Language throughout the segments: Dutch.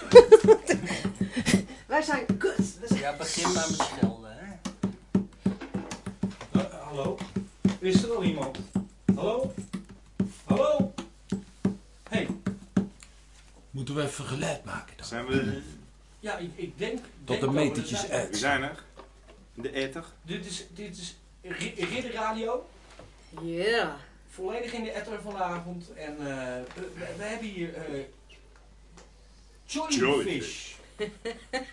Wij zijn kut. We zijn- Ja, begin maar met schelden, hè. Eh, hallo? Is er al iemand? Hallo? Hallo? Hey, Moeten we even geluid maken dan? Zijn we... ja, ik, ik denk... Tot denk de er metertjes zijn. uit. We zijn er. De ether. Dit is, dit is Ri- Ridder Radio. Ja. Volledig in de ether vanavond. En eh, we, we- we hebben hier eh Joyfish.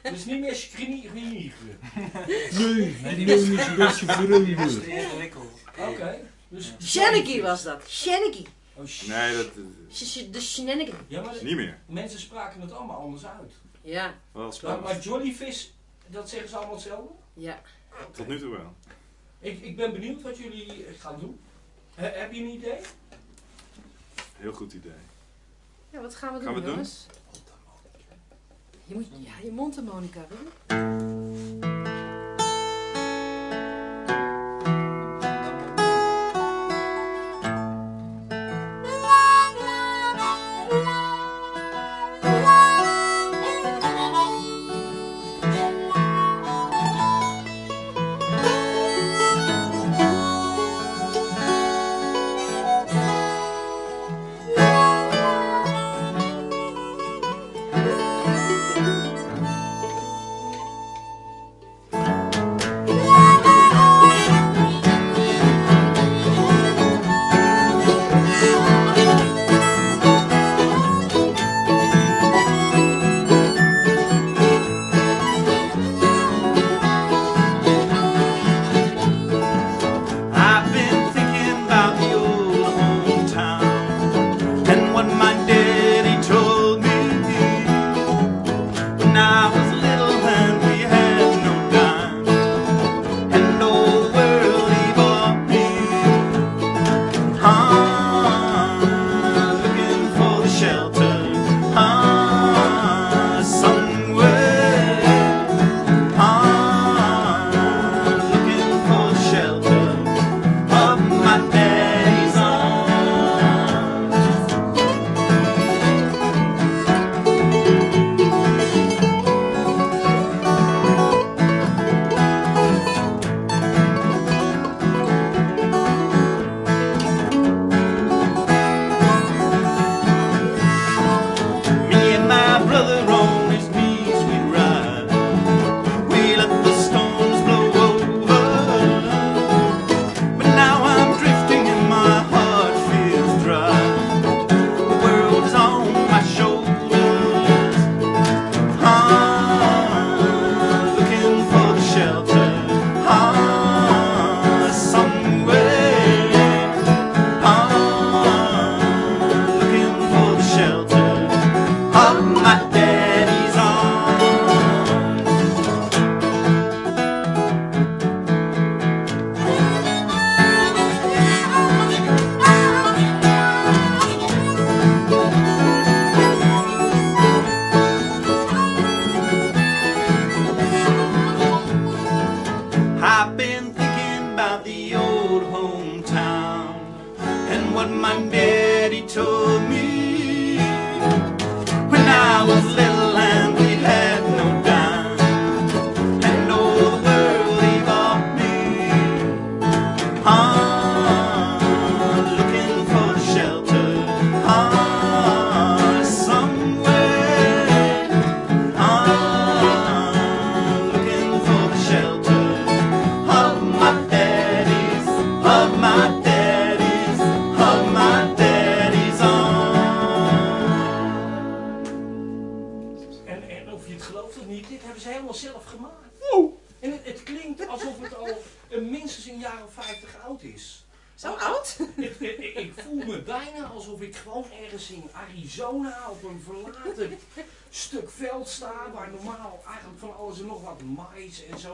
Dus niet meer schrienieren. Nee, Nee, die is een beetje ingewikkeld. Oké. Dus Shannicky was dat. Shannicky. Oh, Nee, dat sh- De shenanigan. Ja, maar is de- niet meer. mensen spraken het allemaal anders uit. Ja. Wel Maar, spannend. maar Jollyfish, dat zeggen ze allemaal hetzelfde? Ja. Tot nu toe wel. Ik, ik ben benieuwd wat jullie gaan doen. He- heb je een idee? Heel goed idee. Ja, wat gaan we doen, Gaan we doen? Je moet, ja, je mondharmonica, wil je?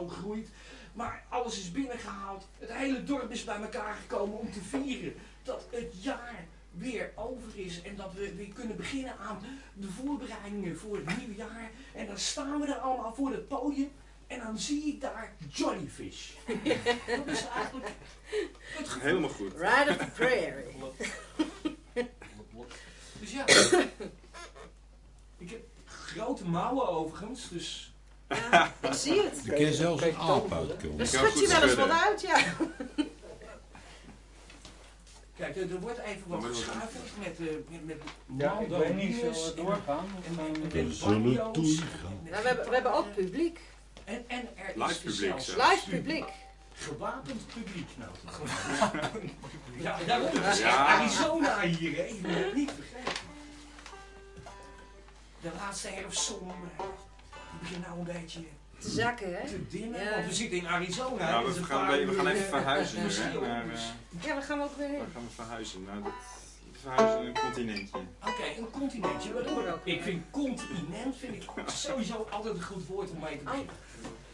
Groeit. Maar alles is binnengehaald. Het hele dorp is bij elkaar gekomen om te vieren dat het jaar weer over is en dat we weer kunnen beginnen aan de voorbereidingen voor het nieuwe jaar. En dan staan we er allemaal voor het podium en dan zie ik daar Johnnyfish. Dat is eigenlijk het gevoel. Helemaal goed. Ride of the Prairie. Dus ja, ik heb grote mouwen overigens, dus... Ja, ik zie het. Er kan zelfs een aap uitkomen. schudt goed je wel eens wat uit, ja. Kijk, er, wordt even wat geschuifeld met, eh met, met Ja, ik weet niet, zullen en- doorgaan? En- we- en- We zullen banjo's. doorgaan. Nou, we, hebben, we hebben ook publiek. En, en er is Live dus publiek zelfs. Live publiek. Gewapend publiek, nou. ja, daarom. Is Ja. echt Arizona hier, hè. Je moet het niet vergeten. De laatste herfstzon, die begint nou een beetje Te zakken, hè? te dimmen. Ja. Want we zitten in Arizona. Ja, we dus gaan, we, we gaan even verhuizen nu, verschil, hè? Naar, Ja, waar gaan we ook weer heen? gaan we verhuizen? Nou, dat, we verhuizen naar een continentje. Oké, een continentje. Dat doen we ook. Ik vind continent vind ik sowieso altijd een goed woord om mee te beginnen.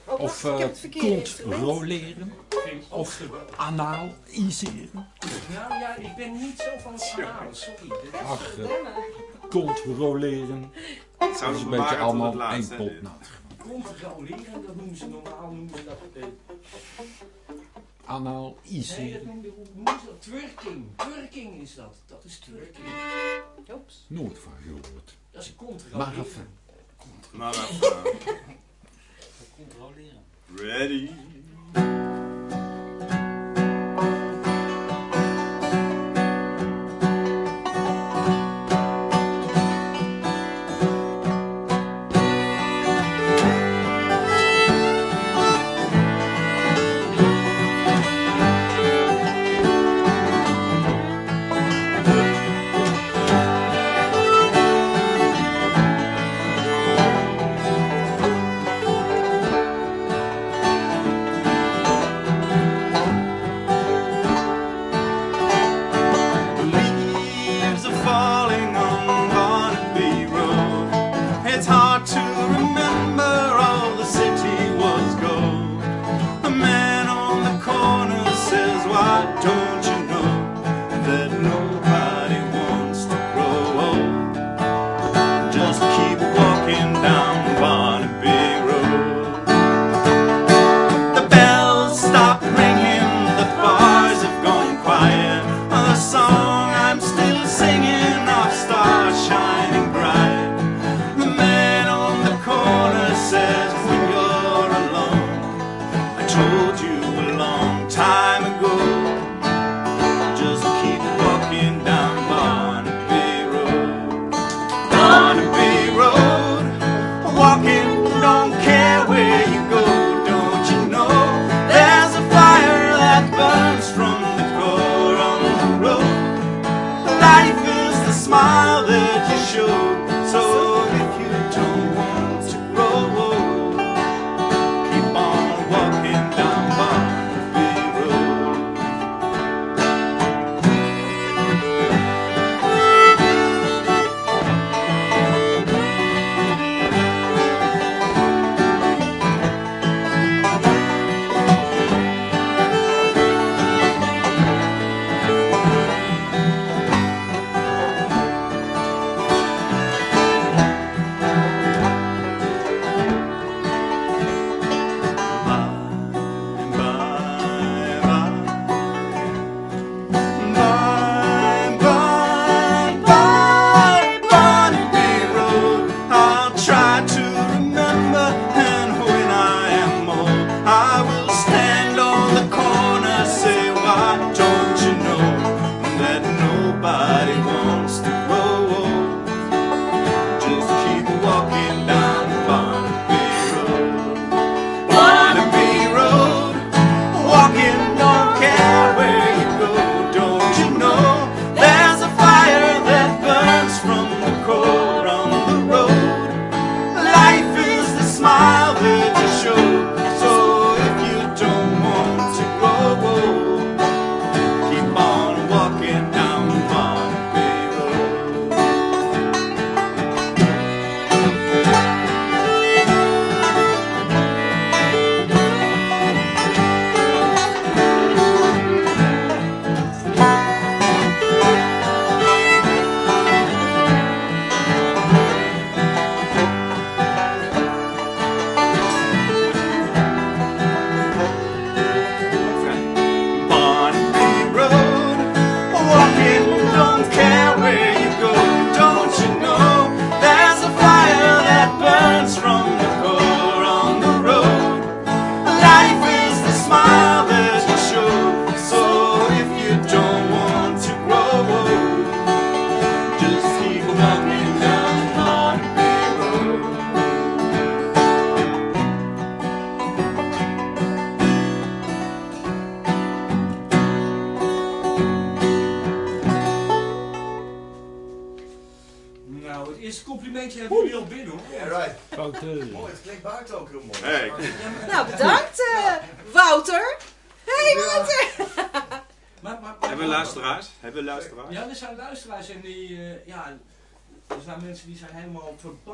Oh, wacht, Of ik heb eh het verkeerde kont instrument. roleren. Vind ik ook Of geweldig. anaal iseren. Nou ja, ik ben niet zo van het verhaal, sorry. Ach, eh, Godverdomme. Het zou is een beetje allemaal het laatste, één pot nat. Controleren, dat noemen ze normaal, noemen ze dat... eh, Anaal nee, dat noemen, ze? Twerking. Twerking is dat. Dat is twerking. Oeps. Nooit van gehoord. Dat is controleren. Maar even. Maar even. Controleren. Ready? Ready?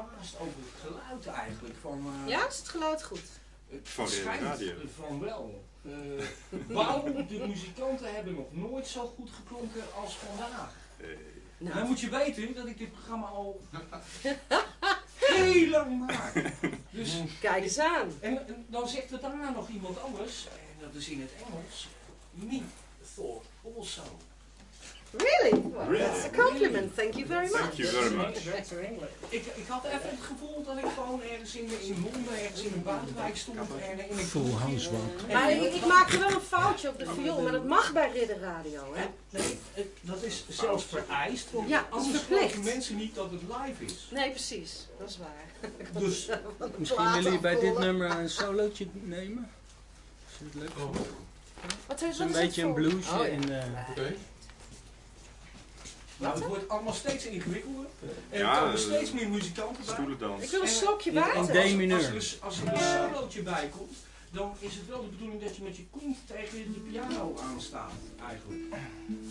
Verbaasd over het geluid eigenlijk. Van, eh, Ja, is het geluid goed? het Van de radio. Van wel. Eh waarom de muzikanten hebben nog nooit zo goed geklonken als vandaag. Hey. Dan Nou, moet je weten dat ik dit programma al heel lang maak. Dus, kijk eens aan. en, en dan zegt er daarna nog iemand anders, en dat is in het Engels, me thought also. Really? Well, Really? that's a compliment. Thank you very much. Thank you very much. Ik, ik had even het gevoel dat ik gewoon ergens in, in Londen, ergens in een buitenwijk stond. En, een Full house walk. Maar ik, ik maak er wel een foutje op de viool, maar dat mag bij Ridder Radio, hè? Nee, het- dat is zelfs vereist, want Ja, is anders geloven mensen niet dat het live is. Nee, precies. Dat is waar. Dus Misschien willen jullie bij dit nummer een solootje nemen? Je het leuk vindt. Wat is is een beetje een bluesje. Oh, ja. en, Oké. Nou, het wordt allemaal steeds ingewikkelder. En Ja, er komen eh, steeds meer muzikanten bij. Stoelendans. Ik wil een En, slokje in- water. in Als, als, er, dus- als er een solootje bij komt, dan is het wel de bedoeling dat je met je kont tegen de piano aanstaat, eigenlijk.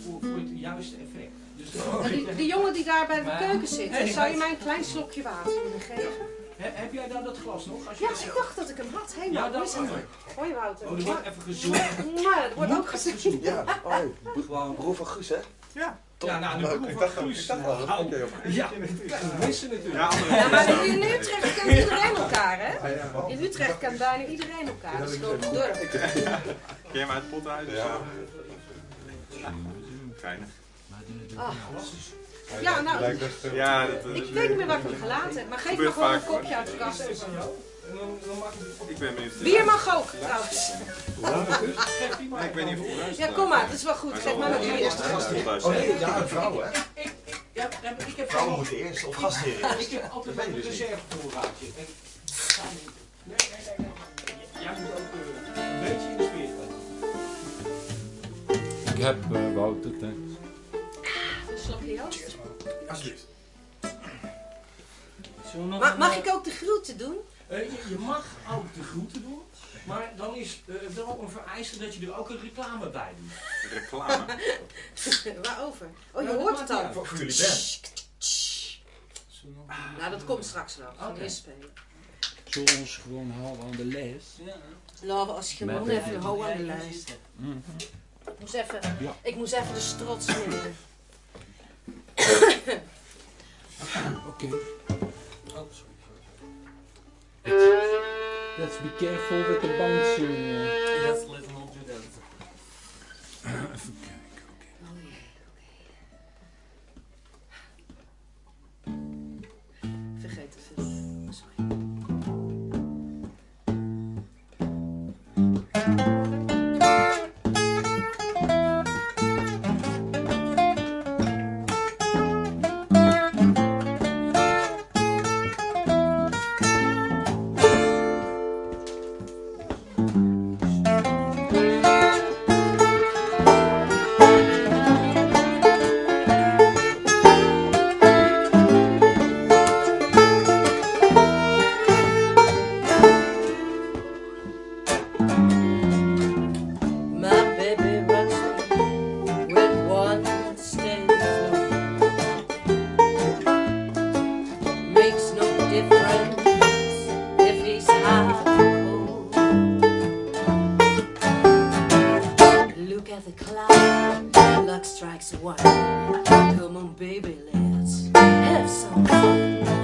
Voor, voor het juiste effect. Dus Nou, die, die jongen die daar bij de keuken zit, zou je mij een klein slokje water willen geven? He- heb jij daar dat glas nog? Als je Ja, dat- ik dacht dat ik hem had. Hé, Ja, man, hoe dat is het? Hoi Wouter. Oh, er wordt even gezoomd. Maar het wordt Moet ook gezoomd. Ja, oh, Gewoon. broer van Guus, hè? Ja. Top. Ja, nou, Leuk. broer ik van Guus. Nou, oké op. Ja, we missen natuurlijk. Ja, maar in. Utrecht kent iedereen elkaar, hè? Wat? In Utrecht kent bijna iedereen elkaar. Dat is gewoon een dorp. Ken je hem uit het pothuis? Ja. Geinig. Ah. Ja, nou, Ja, dat, eh, ik weet niet meer waar ik hem gelaten heb. Maar geef me gewoon een kopje uit de kast. En dan, dan mag ik ik ben benieuwd. Bier mag ook, trouwens. Nee, ik weet niet of het Ja, kom maar, dat is wel goed. Geef maar wel nog de bier. eerste gast in thuis Oh nee, ja, vrouwen, hè? Ja, ja, ik heb Vrouwen moeten eerst, of gastheren Ik eerst. heb altijd Dat een dus reservevoorraadje. En... Nee, nee, nee. Jij moet ook eh, een beetje in de sfeer. Ik heb eh, Wouter, thanks. Een slokje Joost. Alsjeblieft. Mag ik ook de groeten doen? Eh, je, je mag ook de groeten doen, maar dan is eh, wel een vereiste dat je er ook een reclame bij doet. Reclame. Waarover? Oh, je Nou, hoort het al. Voor, voor jullie band. Nou, dat komt straks wel. Gaan Oké. eerst spelen. Zullen we ons gewoon houden aan de les? Ja. Nou, als je gewoon de- even hou aan de lijst. Ik moest even, Ja. ik moest even de strot smeren. Oké. Oh, Let's be careful with the bouncing. Let's, let's not do that. white. Come on, baby, let's have some fun.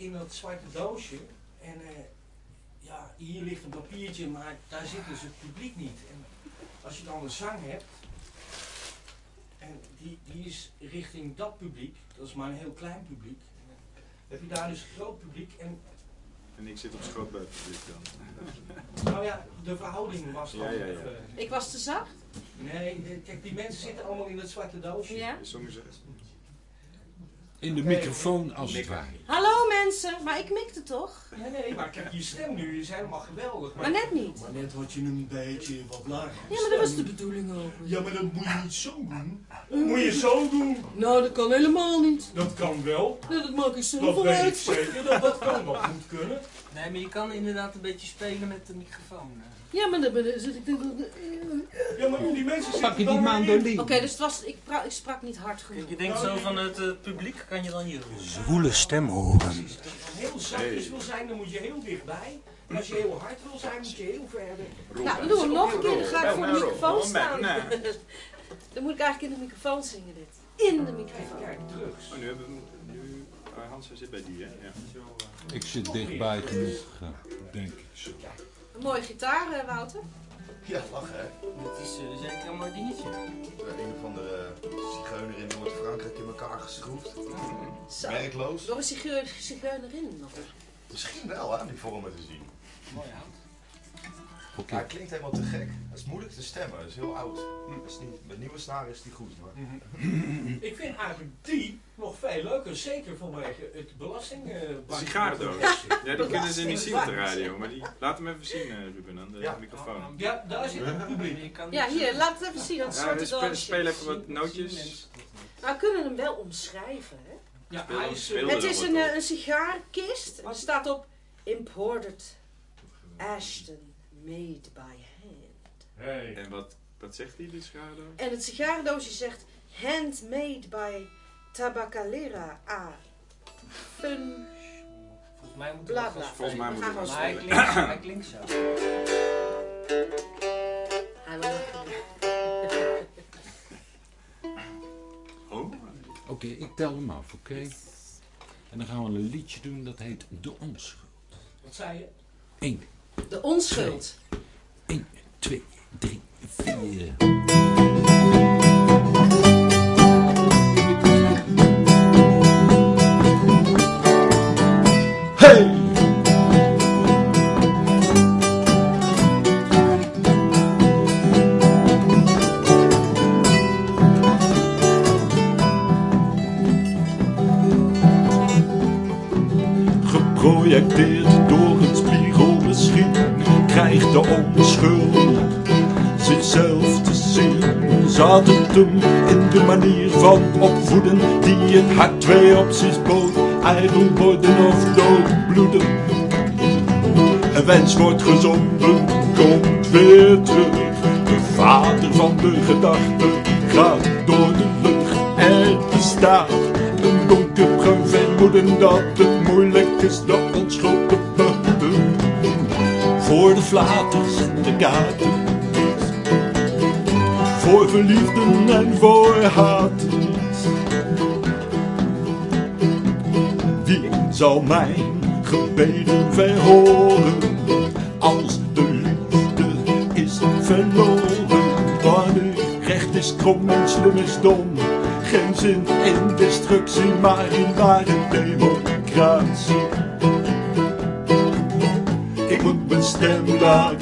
In dat zwarte doosje. En eh, ja, hier ligt een papiertje, maar daar zit dus het publiek niet. En als je dan een zang hebt, en die, die is richting dat publiek, dat is maar een heel klein publiek. En dan heb je daar dus een groot publiek. En En ik zit op schoot bij het publiek dan. nou ja, de verhouding was dan Ja, ja, ja. even- Ik was te zacht. Nee, kijk, die mensen zitten allemaal in dat zwarte doosje. Ja. In de microfoon als het ware. Hallo mensen, maar ik mikte toch? Nee, nee, maar kijk, je stem nu is helemaal geweldig. Maar net niet. Maar net had je een beetje wat lager. Ja, maar dat was de bedoeling ook. Ja, maar dat moet je niet zo doen. Dat moet je zo doen. Nou, dat kan helemaal niet. Dat kan wel. Nee, dat maak ik zelf Dat weet ik uit. zeker. Dat, dat kan wel goed kunnen. Nee, maar je kan inderdaad een beetje spelen met de microfoon. Ja, maar dan zit ik... Ja, maar die mensen Pak je zitten die in. mandolin? Oké, dus het was, ik, pra- ik sprak niet hard genoeg. Je denkt zo van het eh, publiek, kan je dan je Zwoele stem horen. Precies. Als je heel zachtjes wil zijn, dan moet je heel dichtbij. En als je heel hard wil zijn, moet je heel verder. Nou, dan doen we hem nog een keer. Dan ga ik voor de microfoon staan. Dan moet ik eigenlijk in de microfoon zingen dit. In de microfoon. kijk, drugs. Oh, nu hebben we... Nu, uh, Hans hij zit bij die, hè? Ja. Ik zit dichtbij genoeg, eh, denk ik zo. Een mooie gitaar, eh, Wouter. Ja, lachen hè. Het is eh, zeker een mooi dingetje. Eh, Een of andere zigeuner in Noord-Frankrijk in elkaar geschroefd. Zo. Werkloos. Door een zigeu- zigeunerin nog. Misschien wel aan die vormen te zien. Mooi hout. Ja, hij klinkt helemaal te gek. Het is moeilijk te stemmen, het is heel oud. Het is niet, met nieuwe snaren is die goed. Maar... Ik vind eigenlijk die nog veel leuker. Zeker vanwege het belasting. eh, Sigarendoos. Ja, die kunnen ze niet zien op de radio, maar die... Laat hem even zien, eh, Ruben, aan de Ja. microfoon. Ja, daar zit het publiek. Je kan Ja, hier, laat het even zien. Dat Ja, zwarte spe- doosje. speel even wat nootjes. Nou, we kunnen hem wel omschrijven. Hè? Ja, Speel- hij is... speel eh, Het is wat een, een sigaarkist. Er staat op Imported Ashton Made by. Hey. En wat, wat zegt hij, die sigarendoos? En het sigarendoosje zegt Handmade by Tabacalera A. Fun. Volgens mij moet Bla, het bla. Volgens mij We moet gaan het hij klinkt, hij klinkt zo. Hij wil nog- Oh. Oké, ik tel hem af, oké? En dan gaan we een liedje doen dat heet De Onschuld. Wat zei je? 1, De onschuld. 1, 2, 3, 4. Van opvoeden die het hart twee opties bood: eigen worden of doodbloeden. Een wens wordt gezonden, komt weer terug. De vader van de gedachte gaat door de lucht. Er bestaat een donkerbruin vermoeden dat het moeilijk is de onschuld te behouden. Voor de flaters en de katen. Voor verliefden en voor haters. Zal mijn gebeden verhoren als de liefde is verloren? Wanneer recht is krom en slim is dom. Geen zin in destructie, maar in ware democratie. Ik moet mijn stem laten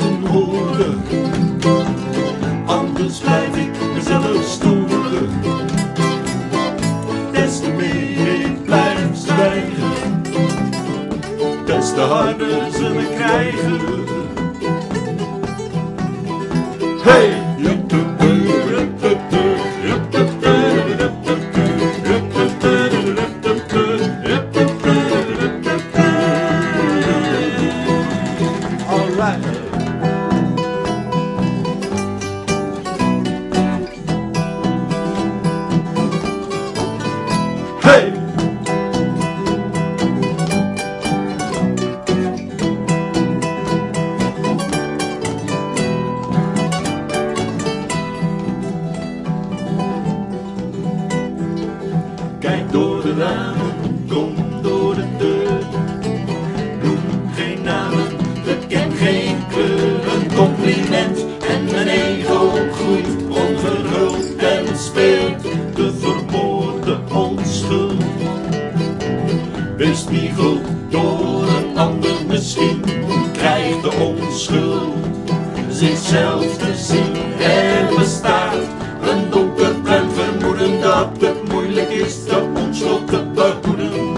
zichzelf te zien. Er bestaat een donkerbruin vermoeden dat het moeilijk is de onschuld te behoeden.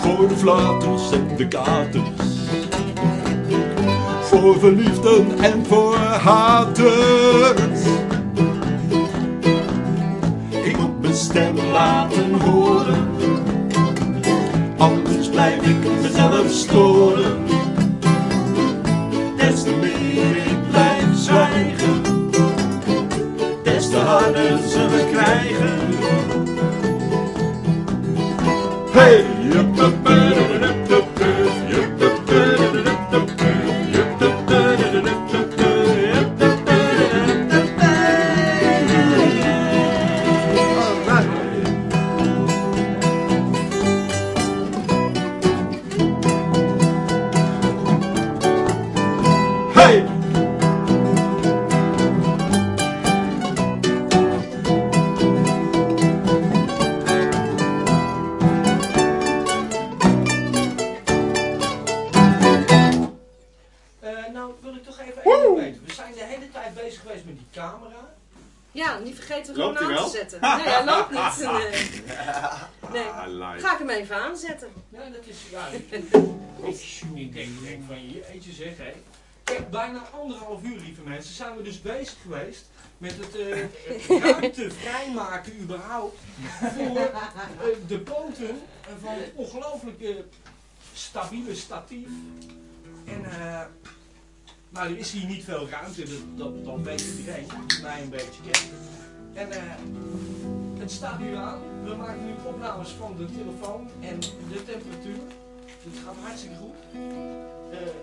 Voor de flaters en de katers, voor verliefden en voor haters. Ik moet mijn stem laten horen, anders blijf ik mezelf storen. Met het het ruimte vrijmaken überhaupt voor eh, de poten van het ongelooflijke stabiele statief. En eh, nou, er is hier niet veel ruimte, dat, dat, dat weet iedereen, die mij een beetje kent. En het staat nu aan. We maken nu opnames van de telefoon en de temperatuur. Het gaat hartstikke goed.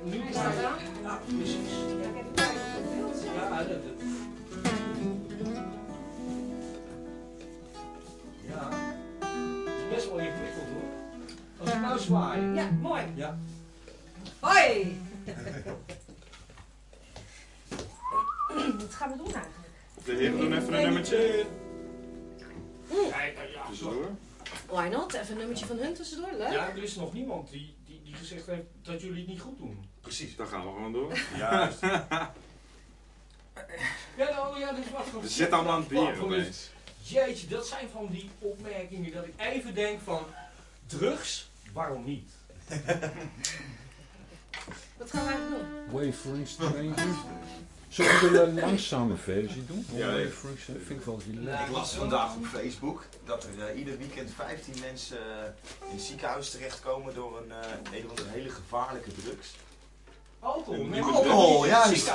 Nu Hij staat draai- aan? Ja, precies. Ja. Het is best wel ingewikkeld hoor. Als ik nou zwaai. Ja, mooi. Ja. Hoi! Wat gaan we doen eigenlijk? De heren doen even een nummertje. Kijk, nou ja, ja. Tussendoor. Why not? Even een nummertje van hun tussendoor, hè? Ja, er is nog niemand die, die, die gezegd heeft dat jullie het niet goed doen. Precies, daar gaan we gewoon door. Juist. ja, nou, ja, dit was gewoon... Er zit allemaal aan het bier opeens. Jeetje, dat zijn van die opmerkingen dat ik even denk van drugs, waarom niet? Wat gaan we eigenlijk doen? Wavering Stranger. Zullen we de langzame versie doen? Ja, ja. Wavering Stranger vind ik wel relaxed. Ik las vandaag op Facebook dat er eh, ieder weekend 15 mensen eh, in het ziekenhuis terechtkomen door een, eh, een hele gevaarlijke drugs. Alcohol. Een Met alcohol, juist.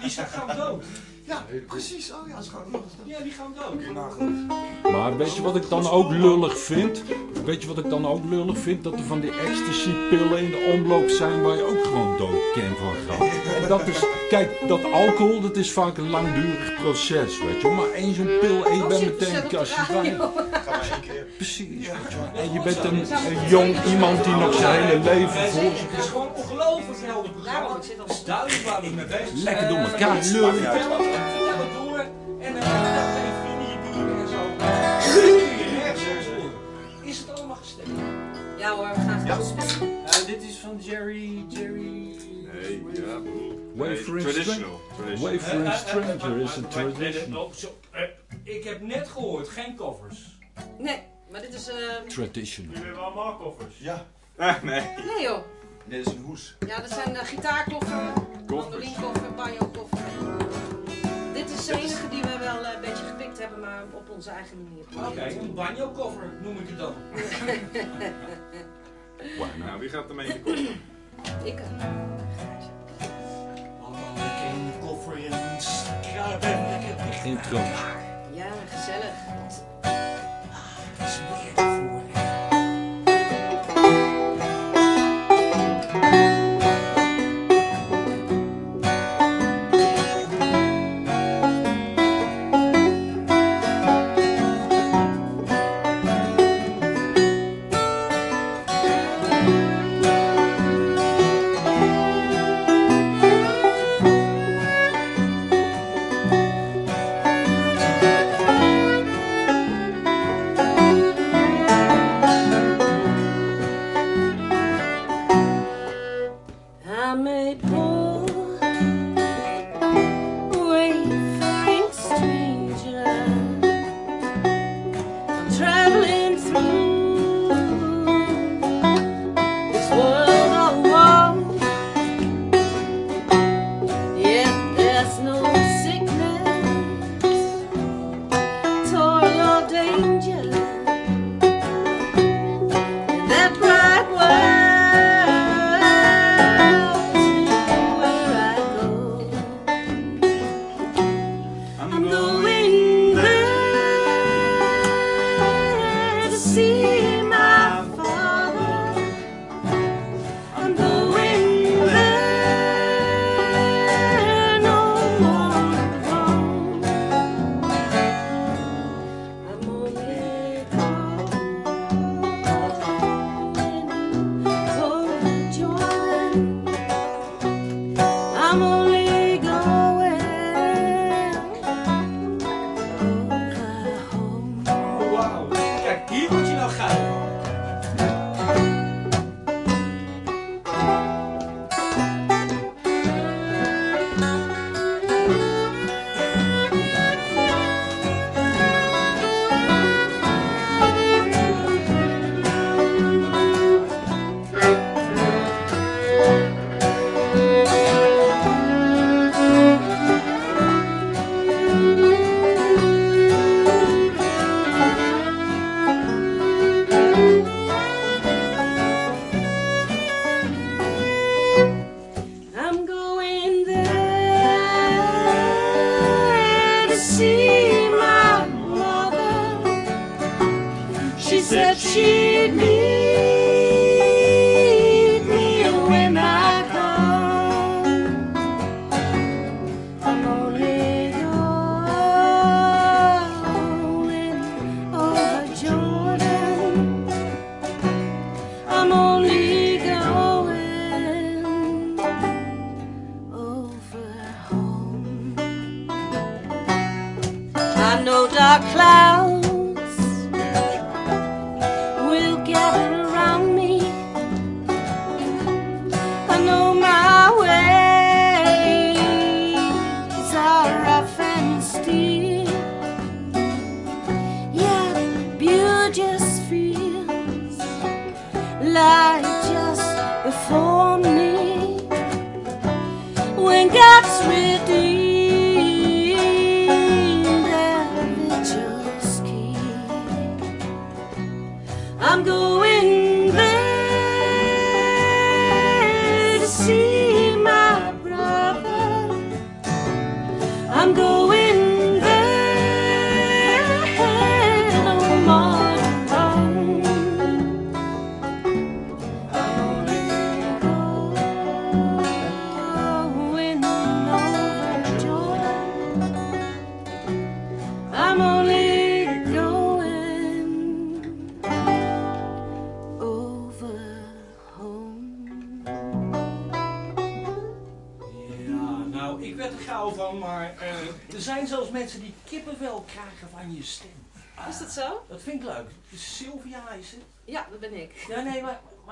Die zijn gaan dood. Ja, precies. Oh ja, dat is gewoon Ja, die gaan dood. Nagaan. Maar weet je wat ik dan ook lullig vind? Weet je wat ik dan ook lullig vind? Dat er van die ecstasy-pillen in de omloop zijn waar je ook gewoon dood kan van gaan. En dat is, kijk, dat alcohol, dat is vaak een langdurig proces, weet je. Maar één zo'n pil en je bent meteen een kastje bij. Precies, wel. En je bent een, een jong iemand die nog zijn hele leven voor zich Het is gewoon ongelooflijk helder programma. Nou, ik zit al- duidelijk waar we mee bezig zijn. Lekker door Eh, elkaar lullen. het door. En dan uh, vrienden je bier en zo. Is het allemaal gestemd? Ja hoor, we gaan Ja. het Eh, dit is van Jerry. Jerry. Nee, ja. Wavering traditional. traditional. Wavering Eh, eh, eh, Stranger eh, is een eh, eh, tradition. oh, zo, eh, Ik heb net gehoord, geen covers. Nee, maar dit is... eh Tradition. Jullie hebben allemaal koffers. Ja, Ah, nee. nee joh. dit is een hoes. Ja, dat zijn uh, gitaarkoffer, mandolinkoffer, banjo-koffer. Dit is de enige die we wel eh, een beetje gepikt hebben, maar op onze eigen manier. Oké, een banjo cover noem ik het dan. Nou, wie gaat er mee in de koffer? Ik. Allemaal lekker in de koffer en dicht. Intro. Ja, gezellig.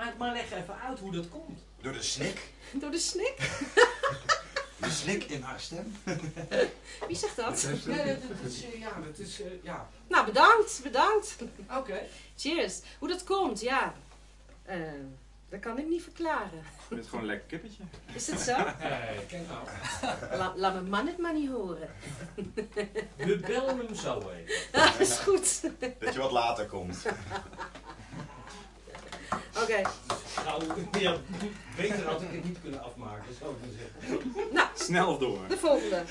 Maar, maar, leg even uit hoe dat komt. Door de snik. Door de snik? De snik in haar stem. Wie zegt dat? Nee, dat, dat is, eh, ja, dat is, eh, ja. Nou, bedankt, bedankt. Oké. Cheers. Hoe dat komt, ja. Eh, dat kan ik niet verklaren. Je bent gewoon een lekker kippetje. Is het zo? Hey, kijk nou. La- laat mijn man het maar niet horen. We bellen hem zo even. Dat is goed. Dat je wat later komt. Oké. Nou, ja, beter had ik het niet kunnen afmaken, zou ik maar zeggen. Nou, Snel door. de volgende.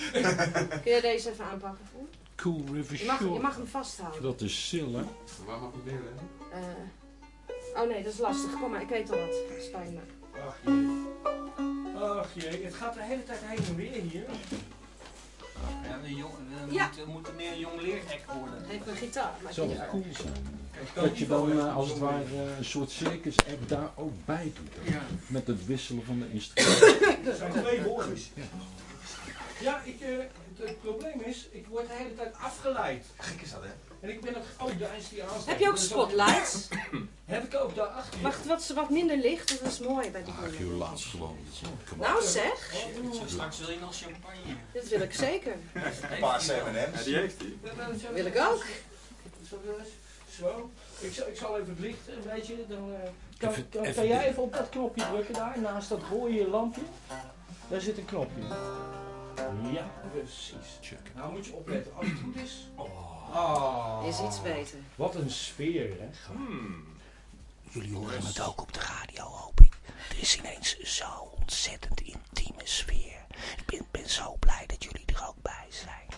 Kun je deze even aanpakken? voor? Cool River Je mag, je mag hem vasthouden. Dat is hè? Waar mag ik beginnen? Eh, oh nee, dat is lastig. Kom maar, ik weet al wat. Spijt me. Ach jee. Ach jee, het gaat de hele tijd heen en weer hier. Ja, jong, we Ja. moeten, moeten meer jong leergek worden. Heeft een gitaar. Maar cool zijn. Dat je dan eh, als het ware eh, een soort circus-act daar ook bij doet. Ja. Met het wisselen van de instrumenten. Er zijn twee woordjes. Ja, ik, eh, het, het probleem is, ik word de hele tijd afgeleid. Gek is dat, hè? En ik ben ook... Oh, daar is die aanstek. Heb je ook Dat spotlights? Heb ik ook daar achter. Wacht, wat, wat minder licht, dat is mooi bij die dingen. laat gewoon. Nou zeg, Oh, Straks wil je nog champagne. dit wil ik zeker. Een paar Ja, M&M's. die heeft hij. Wil ik ook. Zo. Ik zal, ik zal even het licht, een beetje. Dan, eh, kan, Even- kan, jij even op dat knopje drukken daar, naast dat rode lampje? Daar zit een knopje. Ja, precies. Check. Nou moet je opletten, als het goed is. Oh. Is iets beter. Wat een sfeer, hè? Hmm. Jullie horen het ook op de radio, hoop ik. Er is ineens zo'n ontzettend intieme sfeer. Ik ben, ben zo blij dat jullie er ook bij zijn.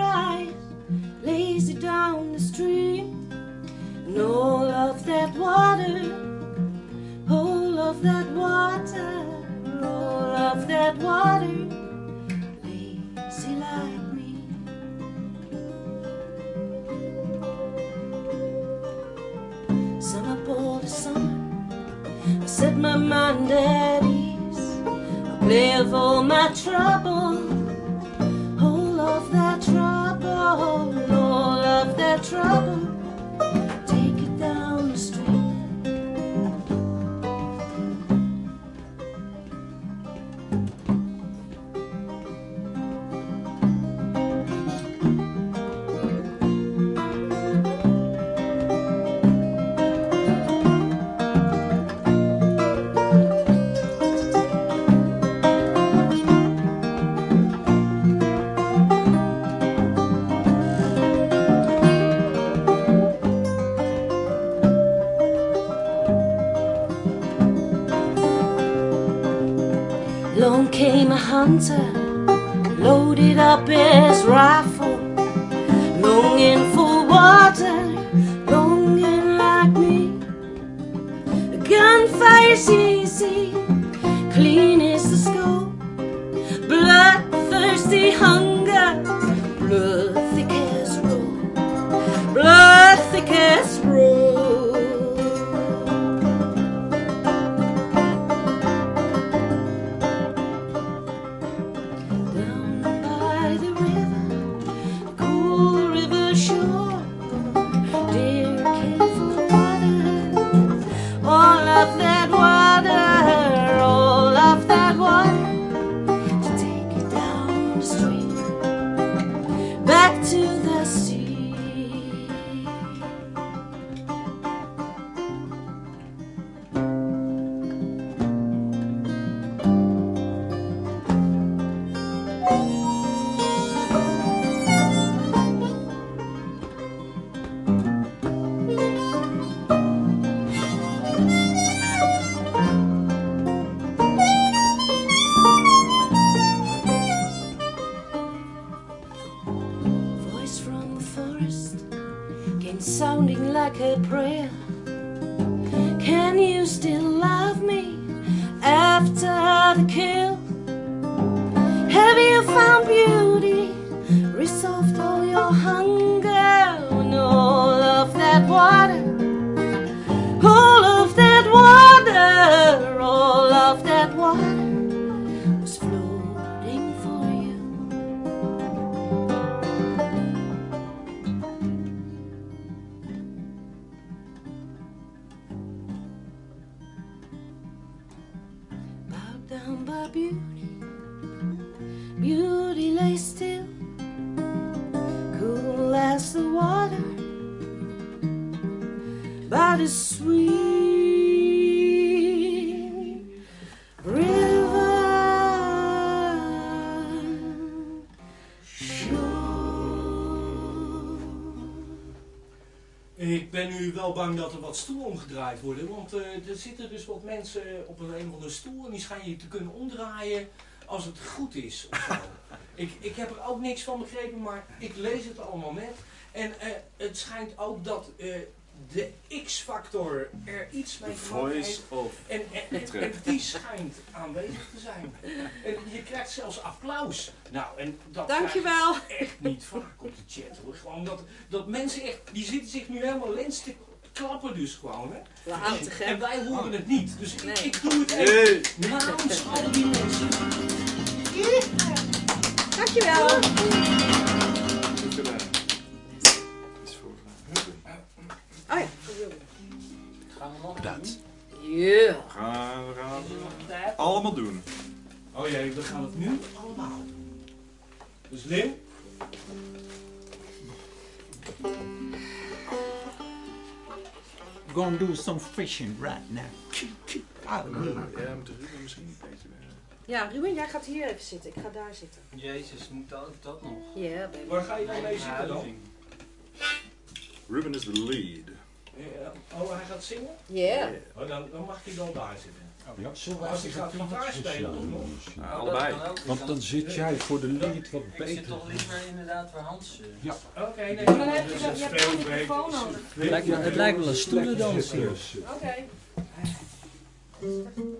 Sunrise, lazy down the stream. And all of that water, all of that water, all of that water, lazy like me. Summer ball to summer. I set my mind at ease. I play of all my trouble, trouble. Hunter, loaded up his rifle, longing for water, longing like me. A wel bang dat er wat stoelen omgedraaid worden, want eh, er zitten dus wat mensen op een, een of andere stoel en die schijnen je te kunnen omdraaien als het goed is of zo. ik, ik heb er ook niks van begrepen, maar ik lees het allemaal net. En eh, het schijnt ook dat eh, de X-factor er iets mee te maken Voice heeft. of En, en, en, die schijnt aanwezig te zijn. En je krijgt zelfs applaus. Nou, en dat krijg Dankjewel. je echt niet vaak op de chat hoor. Gewoon dat, dat mensen echt, die zitten zich nu helemaal lens te klappen dus gewoon hè. En wij horen het niet. Dus ik, Nee. ik doe het even Hey. namens al die mensen. Dankjewel. Oh ja. Gaan we nog Dat. Yeah. We gaan, we gaan het allemaal doen. Oh jee, we gaan het nu allemaal doen. Dus Lim, gonna do some fishing right now. Ja, we moeten Ruben misschien een beetje... Ja, Ruben, jij gaat hier even zitten. Ik ga daar zitten. Jezus, moet dat, dat nog? Ja, yeah, baby. waar ga je dan mee zitten dan? Ruben is de lead. Ja, Oh, hij gaat zingen? Yeah. Oh, dan, dan mag hij wel daar zitten. Ja, zullen we Als hij even gaat een gitaar spelen, of nog? Nou, allebei. Want dan zit jij voor de lead wat Ik zit beter. toch liever inderdaad voor Hans. eh. Oké, nee, Maar dan heb je, dus dat, een je hebt een microfoon nodig. Het lijkt, het lijkt wel een stoelendans hier. Oké.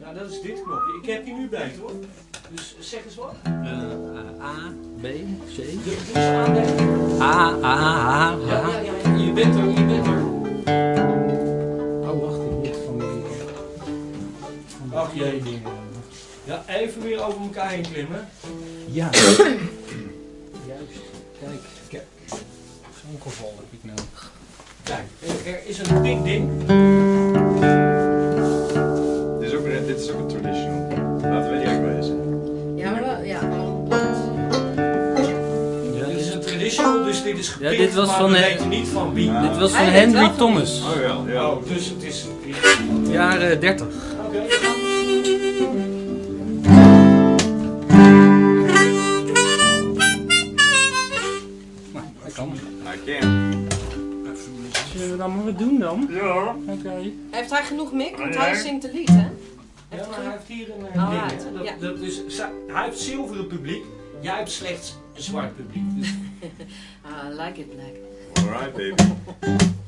Ja, dat is dit knopje. Ik heb die nu bij, hoor. Dus zeg eens wat. Eh, A, B, C. A, A, A, Ja, A. ja, ja, ja, je bent er, je bent er. Dingen. Ja, even weer over elkaar heen klimmen. Ja. Juist. Kijk, Kijk. zo'n geval heb ik nou. Kijk, er, is een dik ding. Dit is ook een, dit is ook een traditional. Laten we eerlijk wezen. Ja, maar wel, ja. Ja, Dit is een traditional, dus dit is gepikt, dit was maar van, we eh, weten niet van wie. Ja. dit was van Henry Thomas. Oh ja, ja. Oh, dus het is... Jaren 30. Oké. Dat dan maar wat doen dan? Ja. Oké. Heeft hij genoeg mik? Want hij zingt de lied, hè? Ja, maar hij heeft hier een Oh, right. Dat, Ja. dat is, za- hij heeft zilveren publiek, jij hebt slechts een zwart publiek. Dus I like it black. Alright, baby.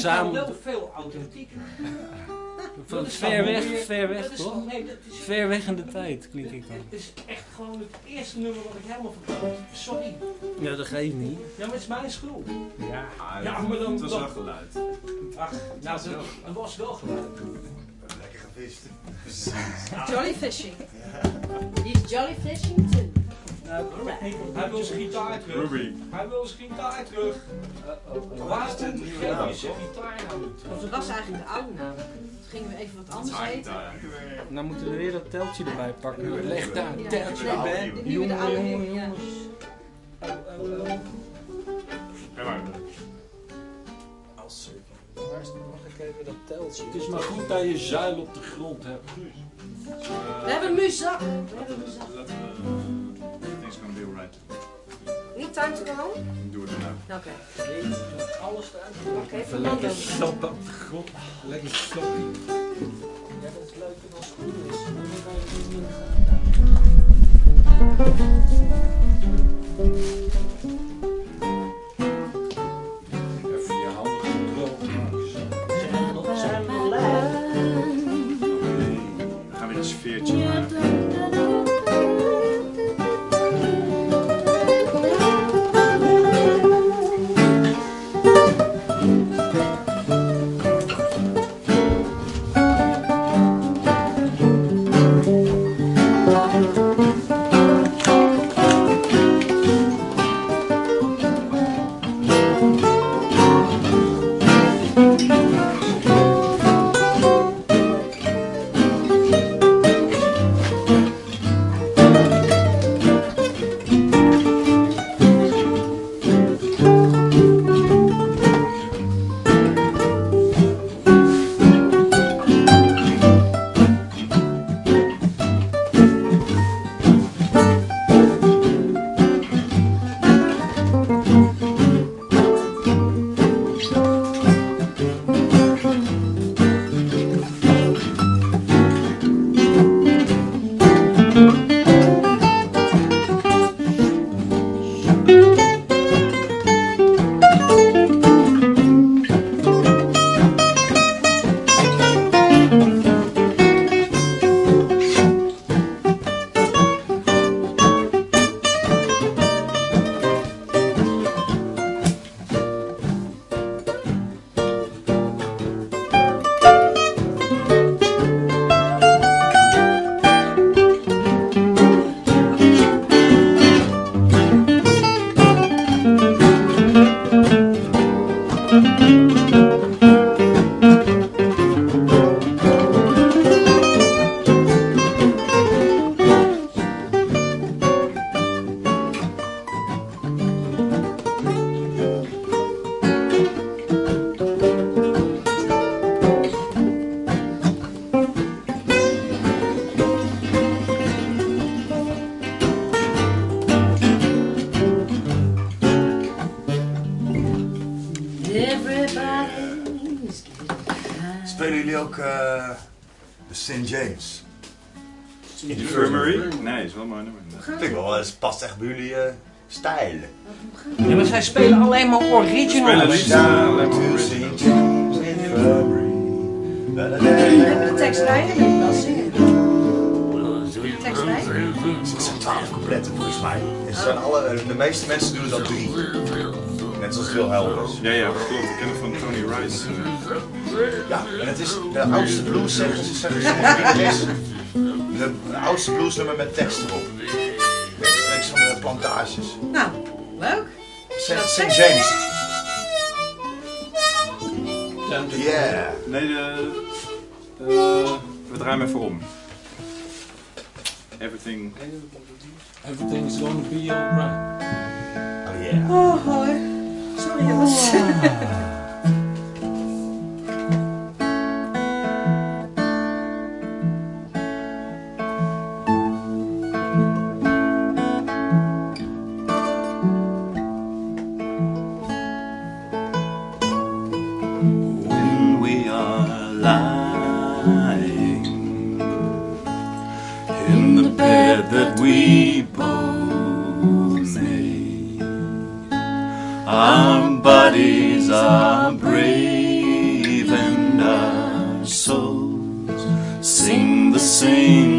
gezamenlijk... wel veel authentieker. Van Dat is ver weg, ver weg dat is toch? Nee, dat is, Ver weg in de tijd klink ik dan. Het is echt gewoon het eerste nummer wat ik helemaal verkoop. Sorry. Ja, dat geeft niet. Ja, maar het is mijn schuld. Ja. Ah, Ja, maar dan- Het was wel geluid. Ach, nou, het, het was wel geluid. Lekker gevist. Jolly fishing. He's jolly fishing too. Hij wil zijn gitaar terug. Ruby. Hij wil zijn gitaar terug. Waarom geef je zijn gitaar nou terug? Dat was eigenlijk de oude naam. Toen gingen we even wat anders eten. Nou moeten we weer dat teltje erbij pakken. Leg daar een teltje bij. de nieuwe, de oude Jongen, nieuwe, jongen, jongens. Maar. Waar is- Mag ik even dat teltje? Het is maar goed dat je zeil op de grond hebt. We hebben muzak. We hebben muzak. Laten we. Things gonna be alright. Niet time to go home? Doe het erna. Oké. Alles eruit. Oké, lekker de grond. Lekker. Ja, dat is leuker dan schoenen. is. Dan kan je het niet houden. Even je handen goed droog maken. zo. We gaan weer een sfeertje maken. Bij je? Dan moet je wel zingen. Tekst? Het zijn twaalf coupletten volgens mij. En ze zijn alle, de meeste mensen doen er dan drie. Net zoals Phil Helvers. Ja, ja, dat klopt. Ik ken het van Tony Rice. eh. Ja, en het is de oudste blues, zeggen ze. De, de oudste bluesnummer met tekst erop. Rechtstreeks van de plantages. Nou, leuk. St. James. Yeah. Nee, de, eh, we draaien hem even om. Everything. Everything's gonna be alright. Oh yeah. Oh, hoi. Sorry jongens. when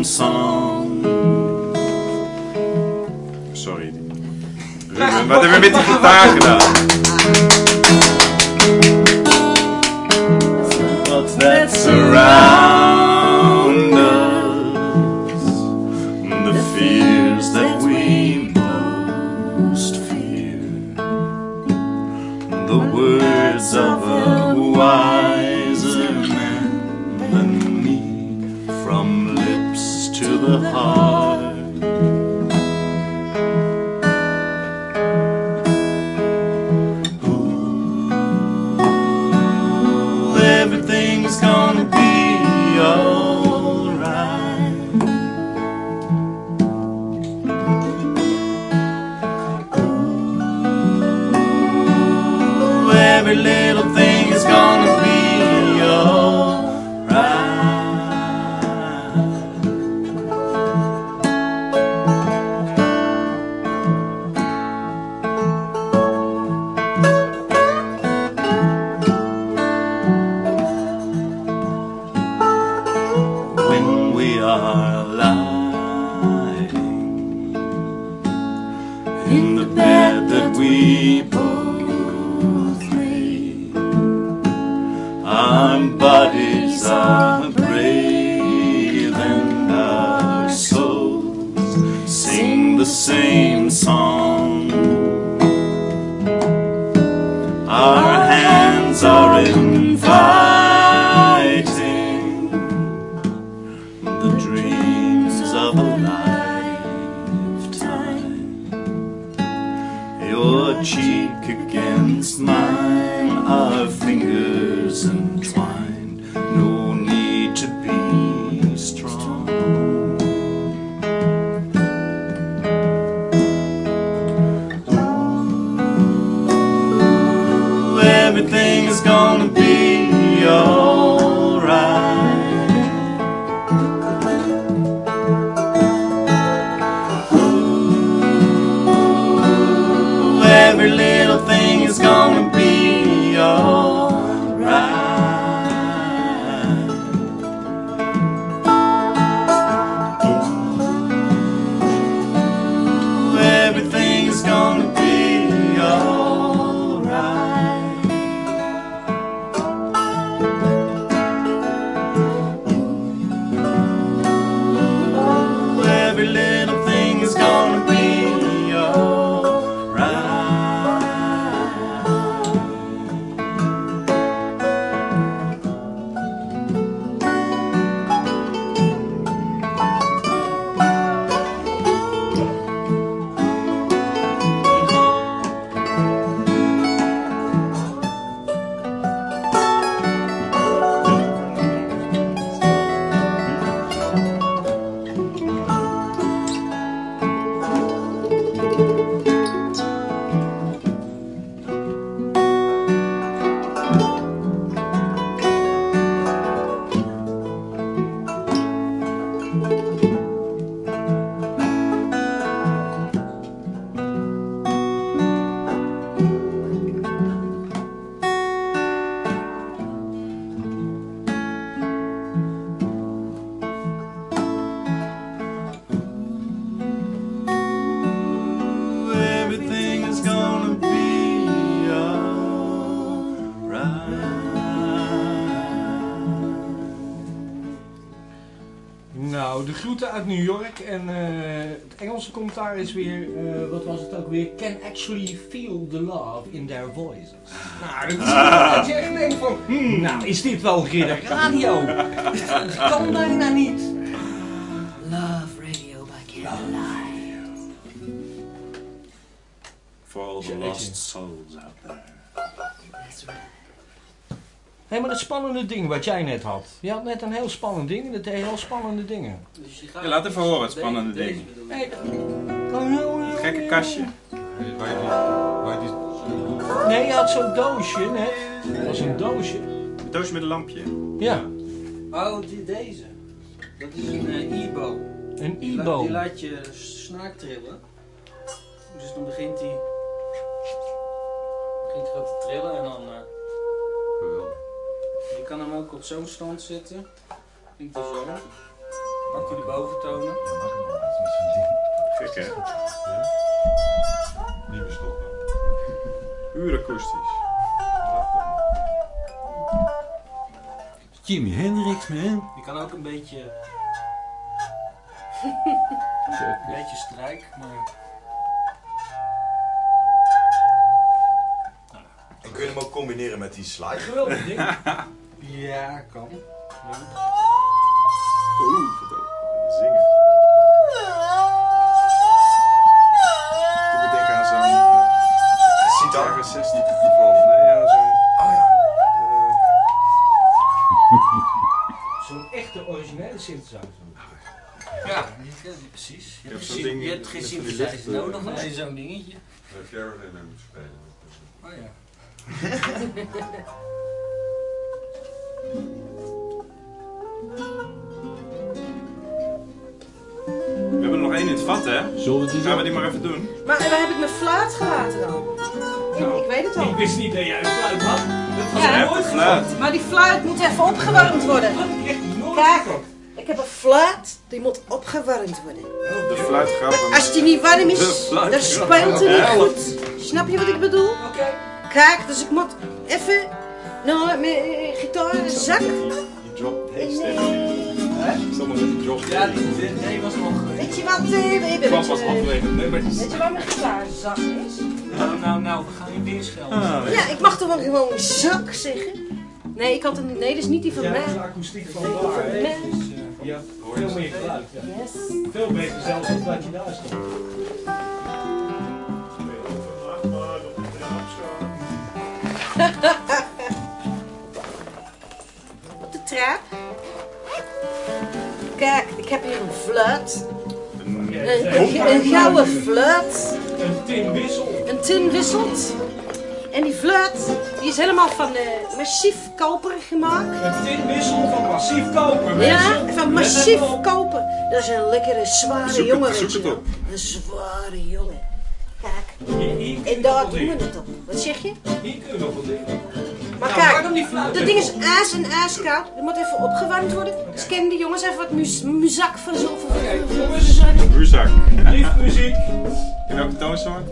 song. Sorry. Wat hebben we met die gitaar gedaan? Uit New York en eh, het Engelse commentaar is weer, eh, wat was het ook weer? Can actually feel the love in their voices. Nou, dat is wel dat je echt denkt van, hmm, nou is dit wel ridder radio? Dat kan bijna niet. Love Radio by Candlelight. For all the lost souls out there. That's right. Hé, maar dat spannende ding wat jij net had. Je had net een heel spannend ding en dat deed heel spannende dingen. Dus je gaat Ja, laat even horen, het spannende Deze ding. Hey, oh, Gekke kastje. Waar je die, waar je die, Nee, je had zo'n doosje net. Dat was een doosje. Een doosje met een lampje. Ja, Oh, die, deze. Dat is een eh, e-bow. een Die, e-bow. die laat je snaak trillen. Dus dan begint hij begint hij te trillen en dan... eh, kan hem ook op zo'n stand zetten. Klinkt hij zo. Pak je de boventonen. Gek hè? Niet meer stoppen. Puur akoestisch. Jimi Hendrix, man. Je kan ook een beetje... een beetje strijk, maar... En kun je hem ook combineren met die slide? Geweldig ding. Ja, kan. Ja. Oeh, ook. Zingen. Doe me denken aan zo'n... eh, Sitar. 60 geval. Nee, ja, zo'n... Oh ja. eh, Zo'n echte originele synthesizer. Ja, ja, precies. Je Ja, hebt, geen- ding je hebt geen met van die synthesizer nodig, alleen zo'n dingetje. Waar Caravan mee moet spelen. Oh ja. We hebben er nog één in het vat, hè? Zullen we die Gaan we die maar even doen? Maar waar heb ik mijn fluit gelaten dan? Ik, ik weet het al. Ik wist niet dat jij een fluit had. Dat was Ja. nooit fluit. Maar die fluit moet even opgewarmd worden. Dat ik echt nooit Kijk. gedacht. Ik heb een fluit, die moet opgewarmd worden. De fluitgrappen. Als die niet warm is, fluit. dan speelt hij niet goed. Snap je wat ik bedoel? Oké. Kijk, dus ik moet even nou, met mijn gitaar in zak. Je zal maar even drop Ja, die nee was nog... weet je wat, eh, kwam pas nummer. weet je waar mijn gitaarzak is? Nou, nou, nou, we gaan je weer schelden. Ah, Ja, ik mag toch wel gewoon zak zeggen? Nee, ik had een, nee, dat is niet die van Ja, mij. dat is de akoestiek van daar. ja, veel meer geluid. Ja. Yes. Veel beter zelfs dan dat je daar stond. Kijk, ik heb hier een fluit. een- Een, een, een gouden fluit. Een tin wissel. Een tin wisselt. En die fluit, die is helemaal van eh, massief koper gemaakt. Een tin wissel van massief koper. Ja, mensen. van Let massief koper. Dat is een lekkere, zware Zoek het- jongen, zoek het op. Een zware jongen. Kijk, en daar doen we het op. Wat zeg je? Hier kun je nog dingen. Maar Nou, kijk, dat ding is ijs en ijskoud. Dat moet even opgewarmd worden. Dus kennen die jongens even wat mu muzak van zo. jongens. Ruzak. Lief muziek. In welke toonsoort?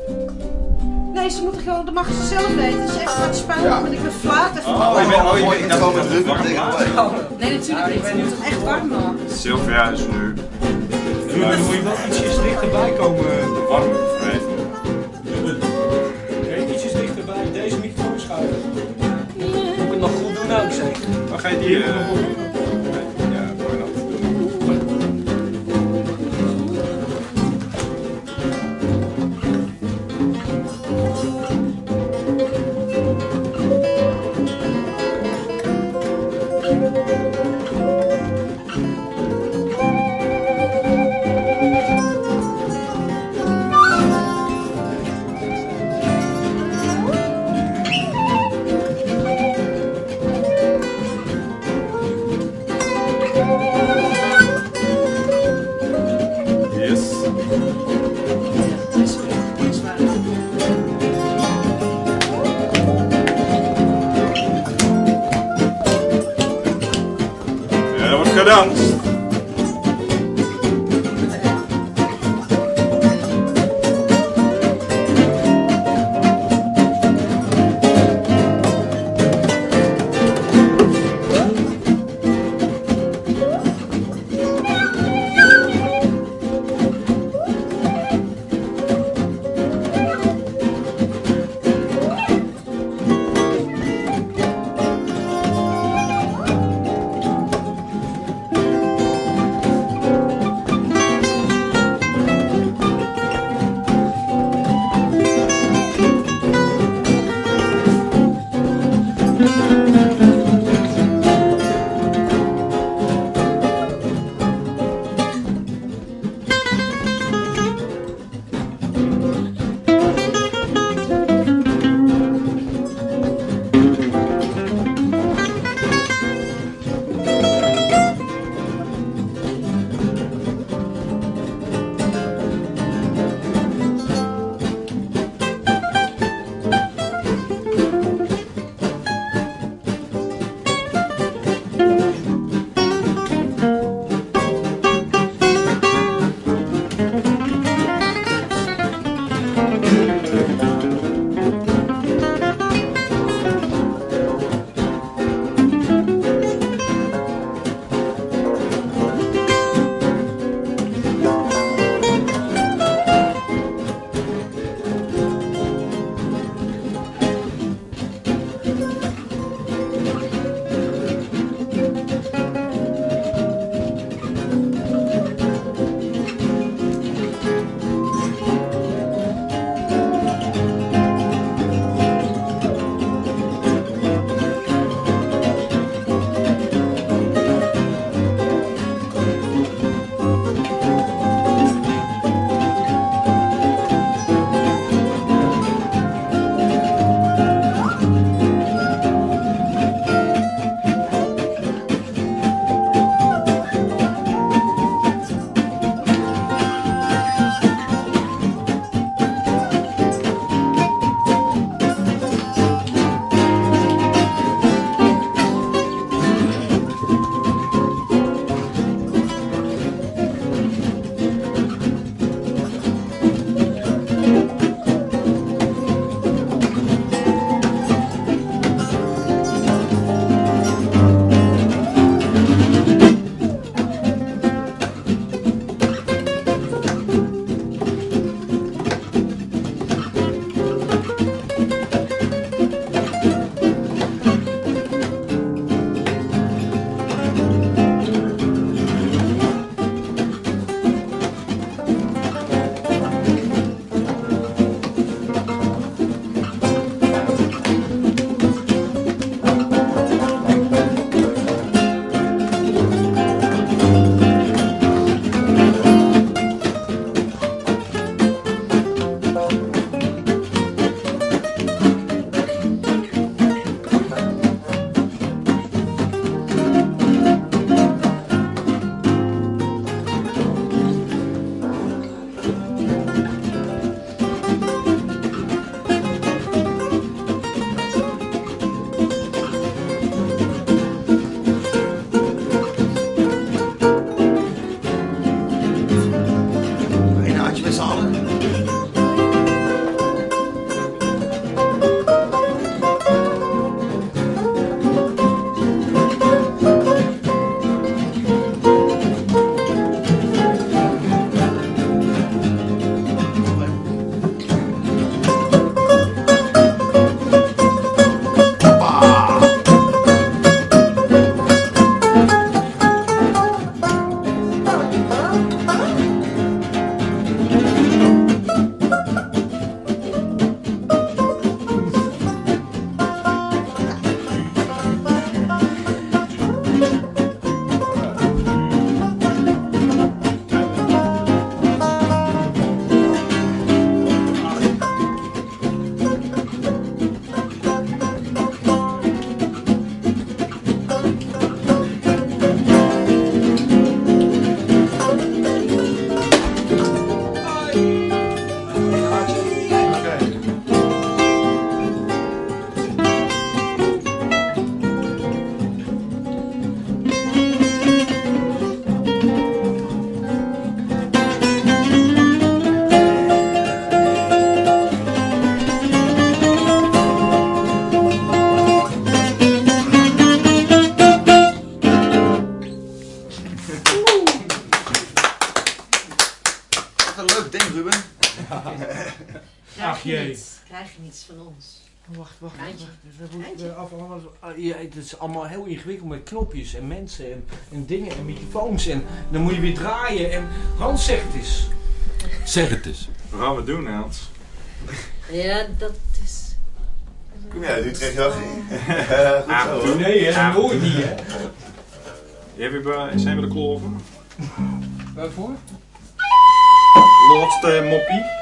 Nee, ze moeten gewoon, dat mag ze zelf weten. Het is echt wat spannend, want ik ben flaat even. Oh, je bent, oh, ik met het Ruben warm tegen was. mij. Nee, natuurlijk niet. Je moet het echt warm maken. Sylvia is nu Ja, dan moet je wel ietsjes dichterbij komen. warm zeker? Waar van ons. Wacht, wacht, wacht. Moet, Eindje. eh, af- ah, ja, het is allemaal heel ingewikkeld met knopjes en mensen en, en dingen en microfoons. En dan moet je weer draaien. En Hans zegt het eens. Zeg het eens. Wat gaan we doen, Hans? Ja, dat is... Kom jij uit Utrecht, Jochie? Ja, goed zo. Nee, hè, je niet, hè. Zijn we de kloven? Waarvoor? Laatste moppie.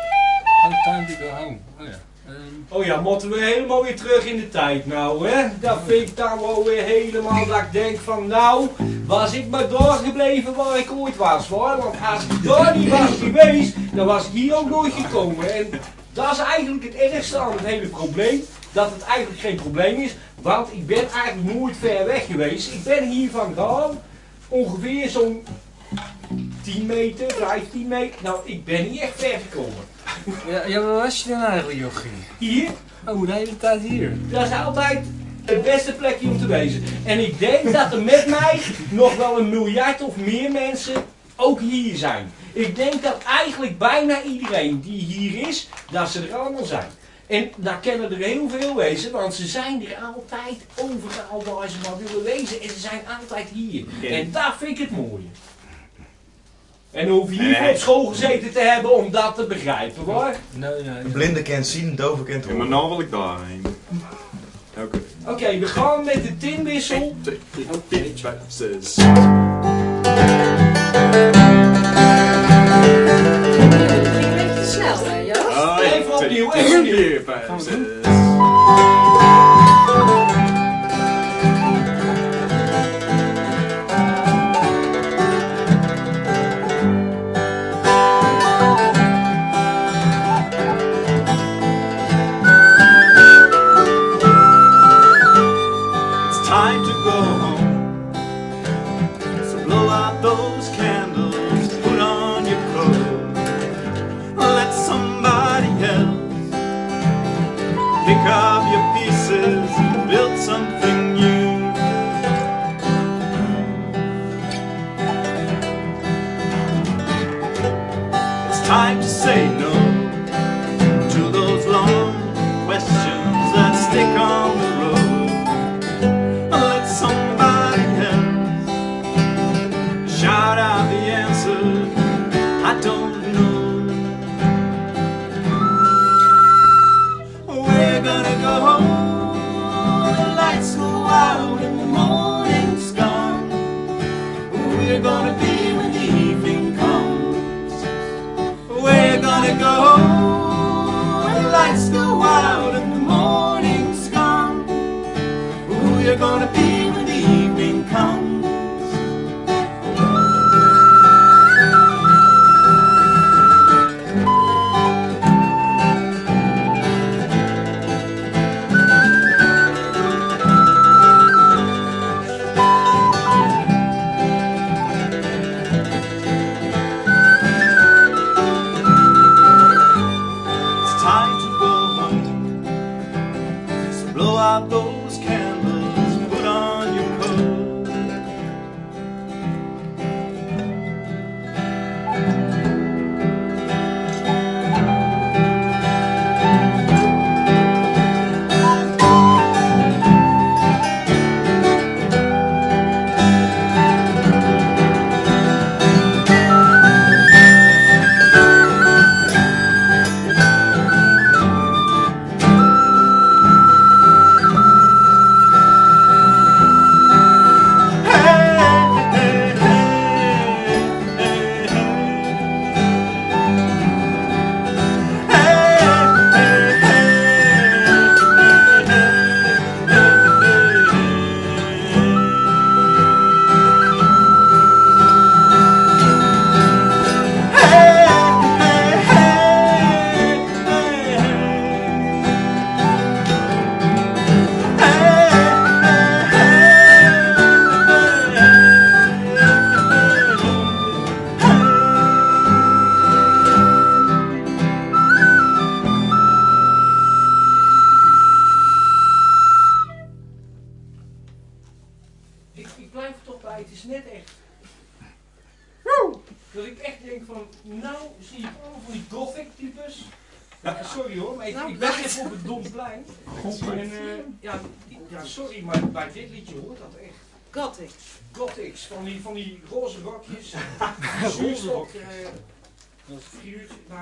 Oh ja, moeten we helemaal weer terug in de tijd nou, hè? Dat vind ik dan wel weer helemaal dat ik denk van nou, was ik maar doorgebleven waar ik ooit was, hoor. Want als ik daar niet was geweest, dan was ik hier ook nooit gekomen. En dat is eigenlijk het ergste aan het hele probleem. Dat het eigenlijk geen probleem is, want ik ben eigenlijk nooit ver weg geweest. Ik ben hier vandaan ongeveer zo'n 10 meter, 15 meter. Nou, ik ben niet echt ver gekomen. Ja, ja, waar was je dan eigenlijk, Jochie? Hier, Oh, de hele tijd hier. Dat is altijd het beste plekje om te wezen. En ik denk dat er met mij nog wel een miljard of meer mensen ook hier zijn. Ik denk dat eigenlijk bijna iedereen die hier is, dat ze er allemaal zijn. En daar kennen er heel veel wezen, want ze zijn er altijd overal waar ze maar willen wezen. En ze zijn altijd hier. En dat vind ik het mooie. En dan hoef je niet Nee. op school gezeten te hebben om dat te begrijpen hoor. Nee, nee. Een blinde kent zien, een dove kent Ja, maar horen. nou wil ik daarheen. Oké. Oké, we gaan met de tinwissel. 2, 3, 4, 5, 6. Het ging een beetje te snel, hè, Joost? Even opnieuw, even opnieuw. Blow out those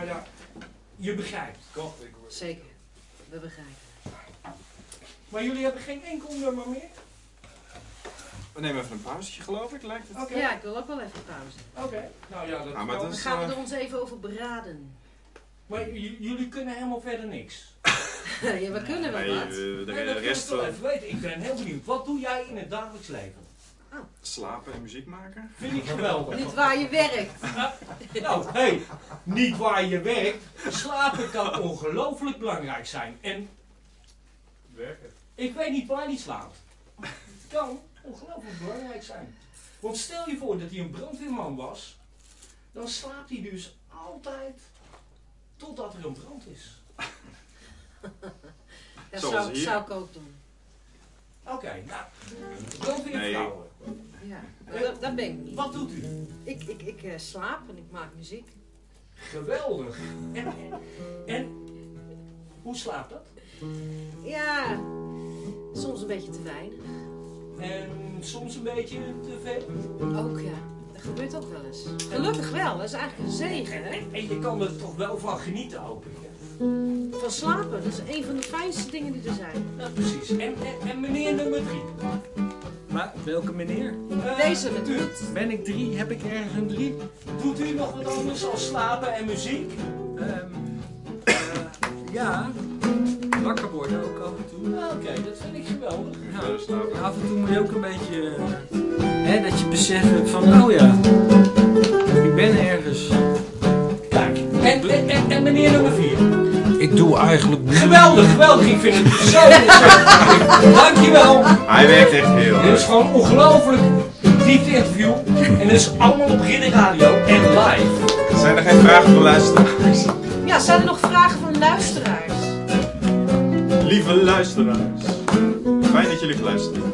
ja, je begrijpt. Zeker. We begrijpen. Maar jullie hebben geen enkel nummer meer? We nemen even een pauzetje, geloof ik, lijkt het. Oké. Ja, ik wil ook wel even pauze. Oké, nou ja, dat Ah, maar Dan is, gaan we eh, er ons even over beraden. Maar jullie kunnen helemaal verder niks. ja, we kunnen wel Nee, wat. eh, de, Nee, dat de wil ik rest even weten. Ik ben heel benieuwd. Wat doe jij in het dagelijks leven? Slapen en muziek maken. Vind ik geweldig. Niet waar je werkt. Nou, hé, hey, niet waar je werkt. Slapen kan ongelooflijk belangrijk zijn. En Werken. ik weet niet waar hij slaapt. Het kan ongelooflijk belangrijk zijn. Want stel je voor dat hij een brandweerman was, dan slaapt hij dus altijd totdat er een brand is. Dat zou, zou ik ook doen. Oké, nou, brandweervrouwen. Ja, maar dat, dat ben ik niet. Wat doet u? Ik, ik, ik eh, slaap en ik maak muziek. Geweldig. En, en hoe slaapt dat? Ja, soms een beetje te weinig. En soms een beetje te veel. Ook ja, dat gebeurt ook wel eens. Gelukkig wel, dat is eigenlijk een zegen hè. En, en je kan er toch wel van genieten, hoop ik. Van slapen, dat is een van de fijnste dingen die er zijn. Nou, precies. En, en, en meneer nummer drie. Maar welke meneer? Eh, Deze goed. Ben ik drie? Heb ik ergens een drie? Doet u nog wat anders als slapen en muziek? Ehm, eh, ja. Wakker worden ook af en toe. Nou, Oké, dat vind ik geweldig. Ja. Af en toe moet je ook een beetje... eh, hè, dat je beseft van, oh ja, ik ben ergens. Kijk, en, en, en, en meneer nummer vier. Ik doe eigenlijk... Geweldig, geweldig. Ik vind het zo. Dankjewel. Hij werkt echt heel Dit is gewoon ongelooflijk diepte interview. En dit is allemaal op Ridder Radio en live. Zijn er geen vragen van luisteraars? Ja, zijn er nog vragen van luisteraars? Lieve luisteraars. Fijn dat jullie luisteren.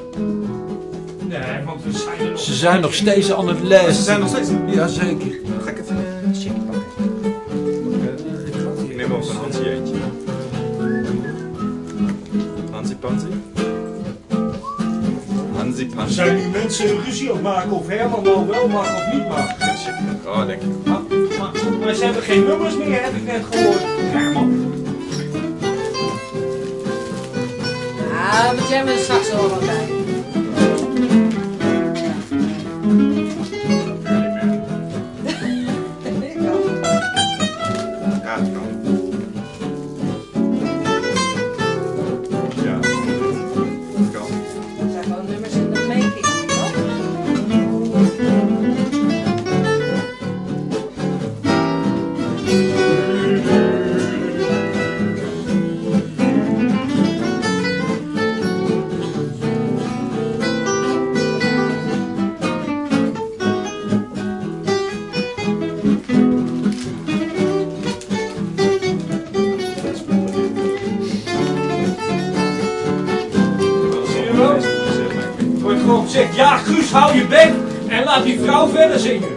Nee, want we zijn er nog. Ze zijn nog steeds aan het lezen. Ze zijn nog steeds. Jazeker. Ga ik Hansie Pansie. Zijn nu mensen ruzie aan het maken of Herman nou wel mag of niet mag? Oh, denk je. Maar, maar, maar ze hebben geen nummers meer, heb ik net gehoord. Herman. Ja, maar jij bent er straks wel wat bij. Die vrouw verder zingen.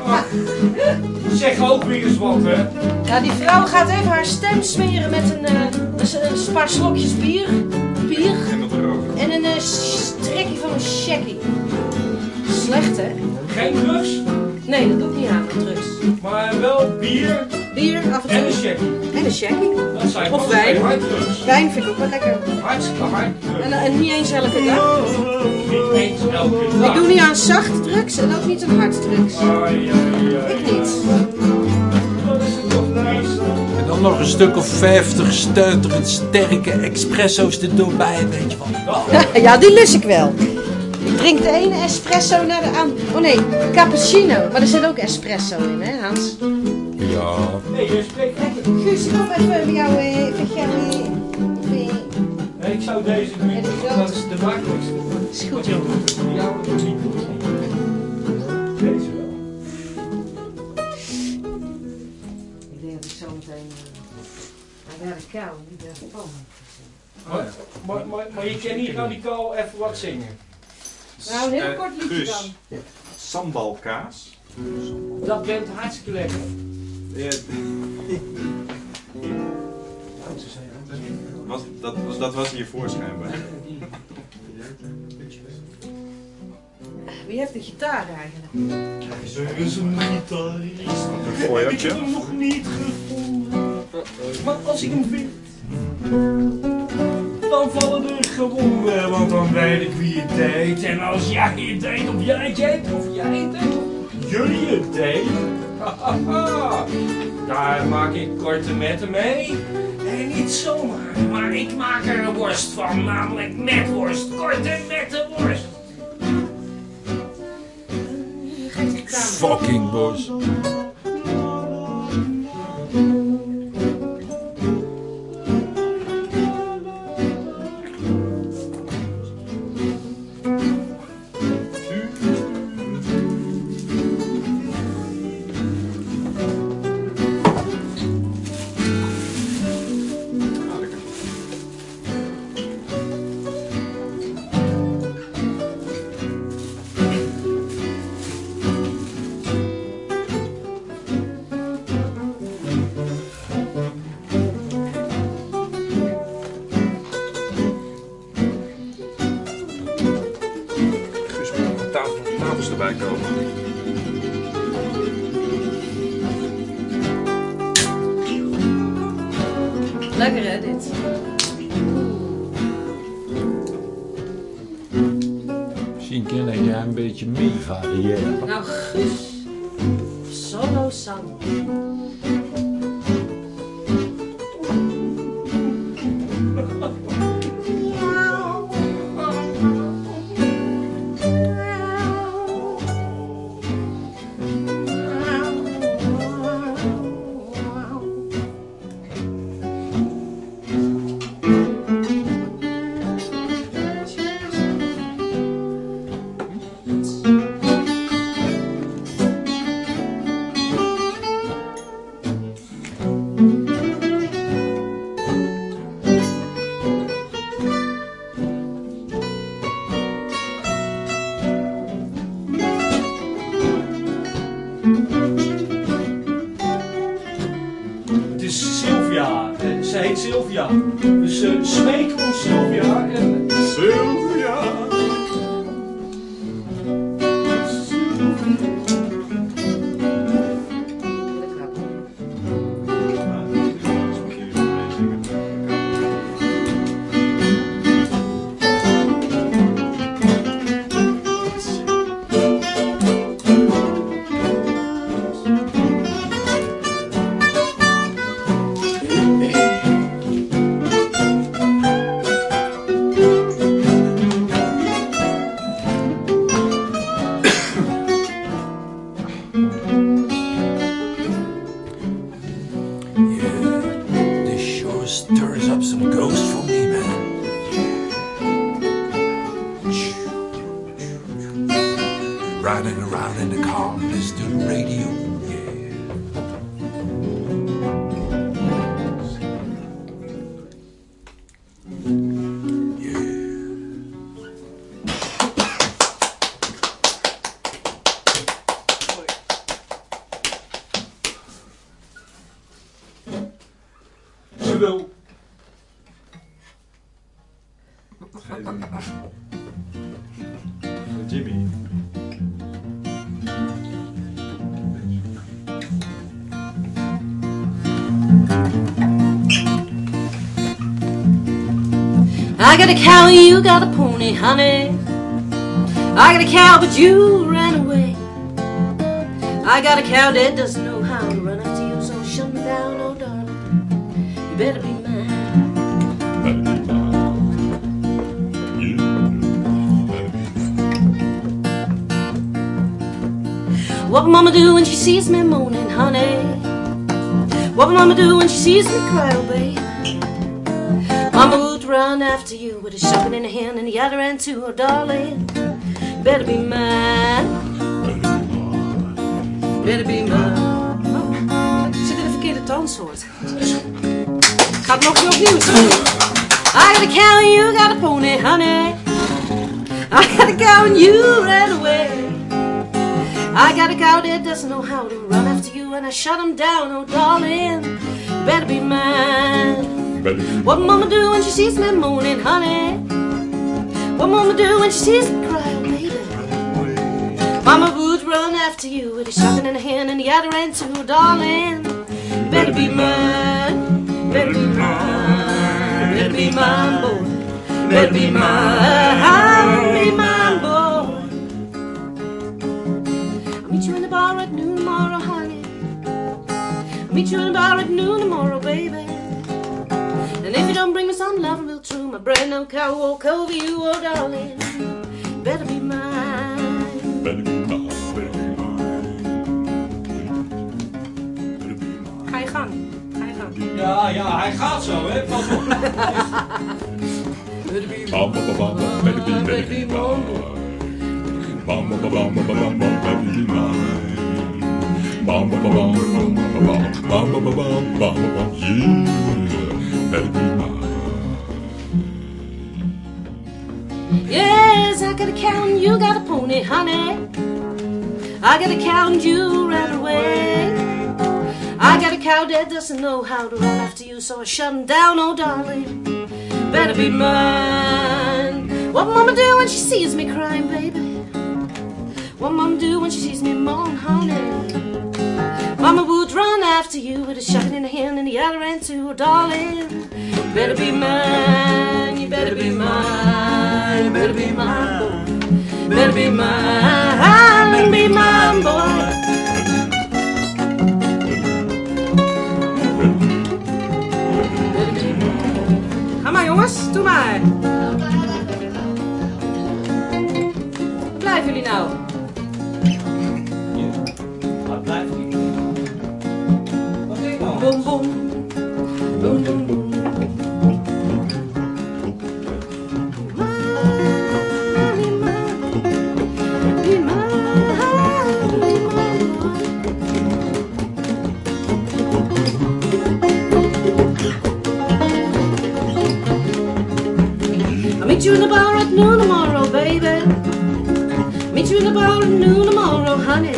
Oh. Zeg ook weer eens wat, hè. Ja, die vrouw gaat even haar stem smeren met een, eh, een, paar slokjes bier. Bier. En een eh, strekje van een shaggy. Slecht, hè? Geen drugs, Nee, dat doe ik niet aan, drugs. maar wel bier Bier, af en toe. en een check. En een shaggy. Of wijn. Wijn vind ik ook wel lekker. Hartstikke hard drugs. En, eh, en niet eens elke dag. Niet eens elke dag. Ik doe niet aan zacht drugs en ook niet aan hard drugs. Ik niet. Dat is het toch nice. En dan nog een stuk of 50 steuterend sterke expresso's er doorbij, weet je wel. Ja, die lus ik wel. Ik drink de ene espresso naar de aan. Oh nee, cappuccino. Maar er zit ook espresso in, hè Hans? Ja. Nee, je spreekt. Guus, kom even bij jou. eh, gaan. eh, eh, Nee, ik zou deze doen. Dat is de makkelijkste. Is goed, jou doet niet goed. Deze wel. Ik denk dat ik zo meteen. Hij werd kou, niet de pan. Maar, maar, maar, maar je kan niet radicaal even wat zingen. Nou, een heel Eh, kort liedje dan. Sambalkaas. Dat bent hartstikke lekker. Ja, Was, dat, was- dat was hiervoor schijnbaar. Wie heeft de gitaar eigenlijk? Er is een gitarist. Heb ik hem nog niet gevonden. Maar als ik hem vind, dan vallen er gewonden. Want dan weet ik wie het deed. En als jij het deed, of jij het deed, of jij het deed, jullie het deed. Daar maak ik korte metten mee. En niet zomaar, maar ik maak er een worst van. Namelijk met worst. Korte metten worst. Fucking boys. Erbij komen. Lekker hè, dit? Misschien kan jij een beetje mee variëren. Nou, Guus. Solo sang. Sylvia. Dus eh, smeek om Sylvia. En... got a cow, you got a pony, honey. I got a cow, but you ran away. I got a cow that doesn't know how to run after you, so shut me down, oh darling. You better be mine. What mama do when she sees me moaning, honey? What mama do when she sees me cry, oh? Run after you with a shovel in her hand and the other hand too, oh darling. Better be mine. Better be mine. Oh, ik zit in de verkeerde toonsoort. Gaat nog weer opnieuw, sorry. I got a cow and you got a pony, honey. I got a cow and you ran away. I got a cow that doesn't know how to run after you, and I shut him down, oh darling. better be mine. Be What mama do when she sees me moaning, honey? What mama do when she sees me cry, oh baby? Mama would run after you with a shotgun in her hand and the other end too, darling. Better be mine, better be mine, better be mine, boy. Better be mine, be mine, boy. I'll meet you in the bar at noon tomorrow, honey. I'll meet you in the bar at noon tomorrow, baby. And don't bring me some love real true, my brand new car will walk over you, oh darling. Better be mine. Better be mine, better be mine. Better be mine. Ga je gang. Ga je gang. Ja, ja, hij gaat zo, hè. Pas op. Bam, bam, bam, bam, bam, better be, better be mine. Bam, bam, bam, bam, bam, bam, bam, better be mine. Bam, bam, bam, bam, bam, bam, bam, bam, bam, bam, bam, bam. Yes, I got a cow and you got a pony, honey. I got a cow and you ran away. I got a cow that doesn't know how to run after you, so I shut him down, oh darling. Better be mine. What mama do when she sees me crying, baby? What mama do when she sees me moan, honey? Mama would run after you with a shotgun in her hand and the other end too, darling. Better be mine, you better be mine, better be mine, boy. Better be mine, be mine, boy. Ga maar jongens, doe maar. Blijven jullie nou? Boom, boom. Boom, boom, boom. I'll meet you in the bar at noon tomorrow, baby. Meet you in the bar at noon tomorrow, honey.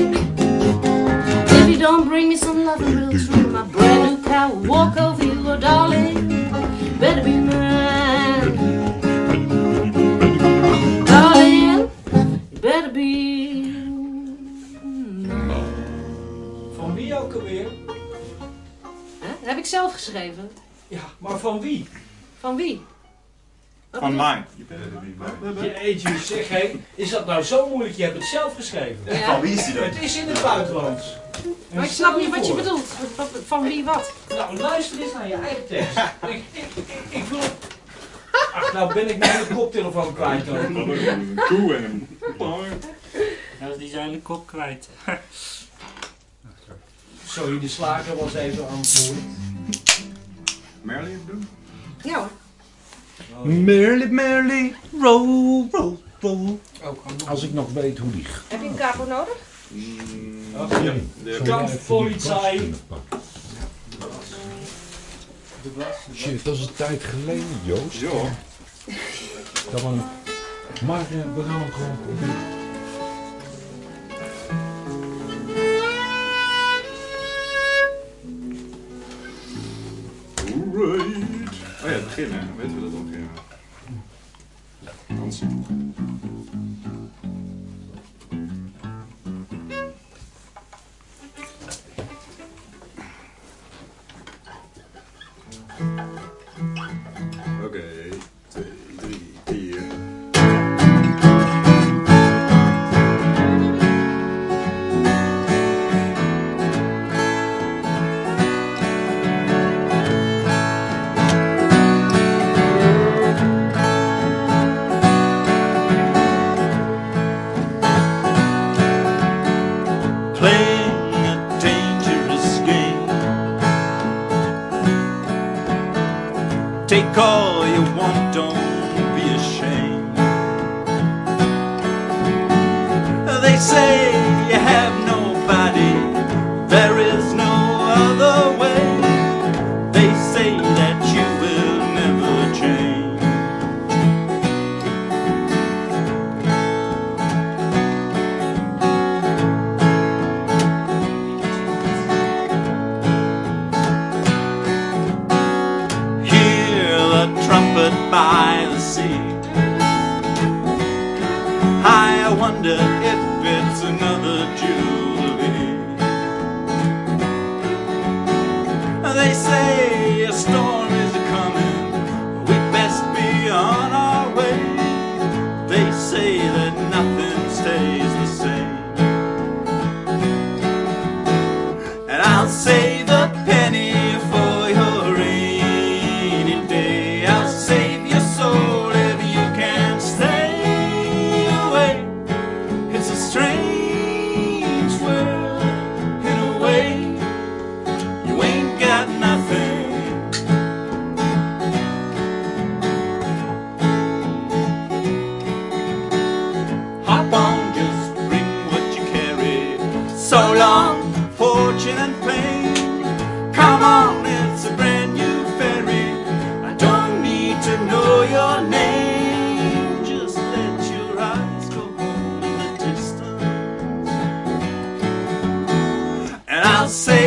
If you don't bring me some my walk over you, oh darling. Better be mine, darling. You better be mine. Van wie ook alweer? Hè? Dat heb ik zelf geschreven. Ja, maar van wie? Van wie? Wat Van mij. Jeetje, zeg hé, is dat nou zo moeilijk? Je hebt het zelf geschreven. Ja. Van wie is die dan? Het is in het buitenland. Maar ik snap niet wat je bedoelt. Van wie wat? Nou, luister eens naar je eigen tekst. ik, ik, ik, wil... Ach, nou ben ik mijn koptelefoon kwijt ook. Koe en. Ja, die zijn de kop kwijt. Sorry, de slager was even aan het woord. Merlin doen? Ja hoor. Merrily, merrily, roll, roll, roll. Als ik nog weet hoe die... Heb je een capo nodig? Ja. De glas. Shit, dat is een tijd geleden, Joost. Ja. Dat we... Maar eh, we gaan hem gewoon proberen. Oh ja, het begin hè. Weten we dat ook? Ja. Hansie. And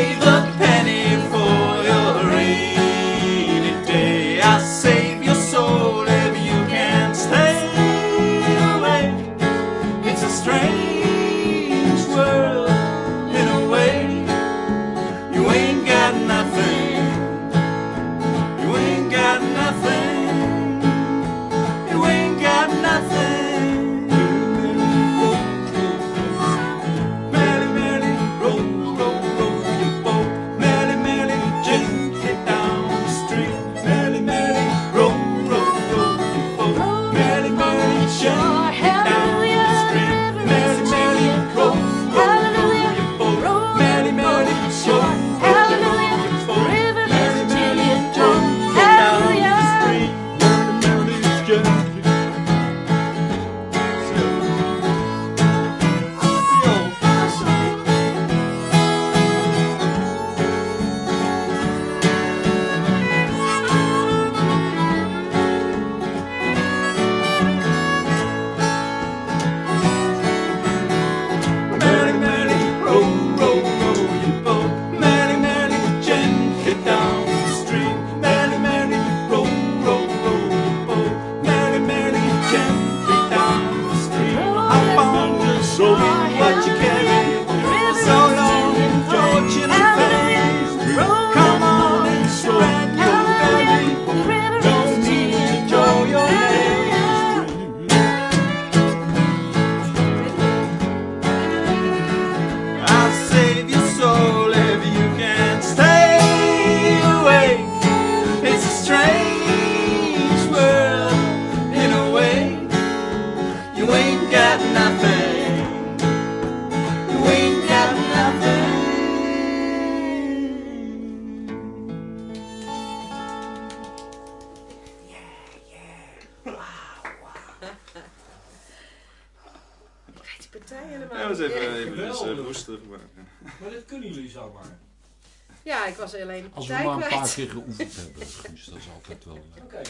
de Als we maar een paar keer geoefend hebben, Guus, dat is altijd wel leuk. Oké.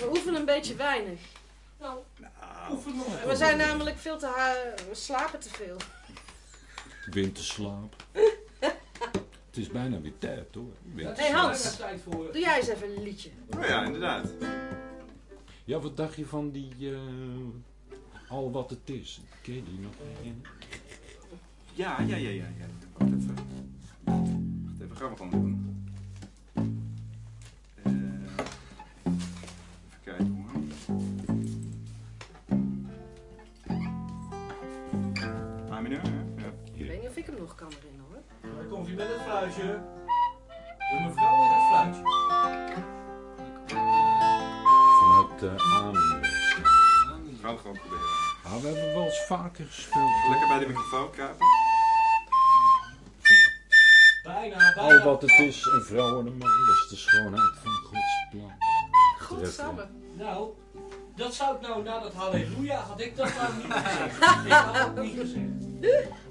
We oefenen een beetje weinig. Nou, Nou, oefen nog even. We zijn namelijk veel te we slapen te veel. Winterslaap. Het is bijna weer tijd hoor. Hey, is Hans. bijna tijd voor... Doe jij eens even een liedje. oh ja, inderdaad. Ja, wat dacht je van die eh, Al wat het is? Ken je die nog herinneren? Ja, ja, ja, ja. ja. Even. Gewoon doen. Eh, even kijken hoor. A mineur, hè? Ja. Ik weet niet of ik hem nog kan herinneren hoor. Dan komt hij met het fluitje. De mevrouw in het fluitje. Vanuit uh, Amen. We gaan het gewoon proberen. Ah, we hebben wel eens vaker gespeeld. Lekker bij de microfoon kruipen. Al wat het is, een vrouw en een man, dat is de schoonheid van Gods plan. Godsamme. Nou, dat zou ik nou na dat halleluja, had ik dat nou niet gezegd. ik had het niet gezegd.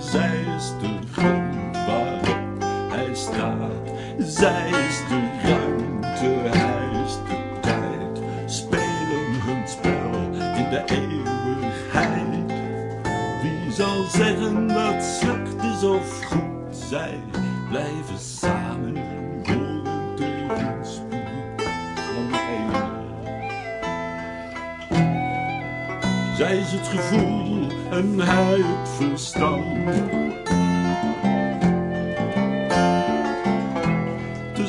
zij is de grond waarop hij staat. Zij is de ruimte, hij is de tijd. Spelen hun spel in de eeuwigheid. Wie zal zeggen dat slecht is of goed? Zij blijven samen. Horen het spul van een. Zij is het gevoel en huid verstand. De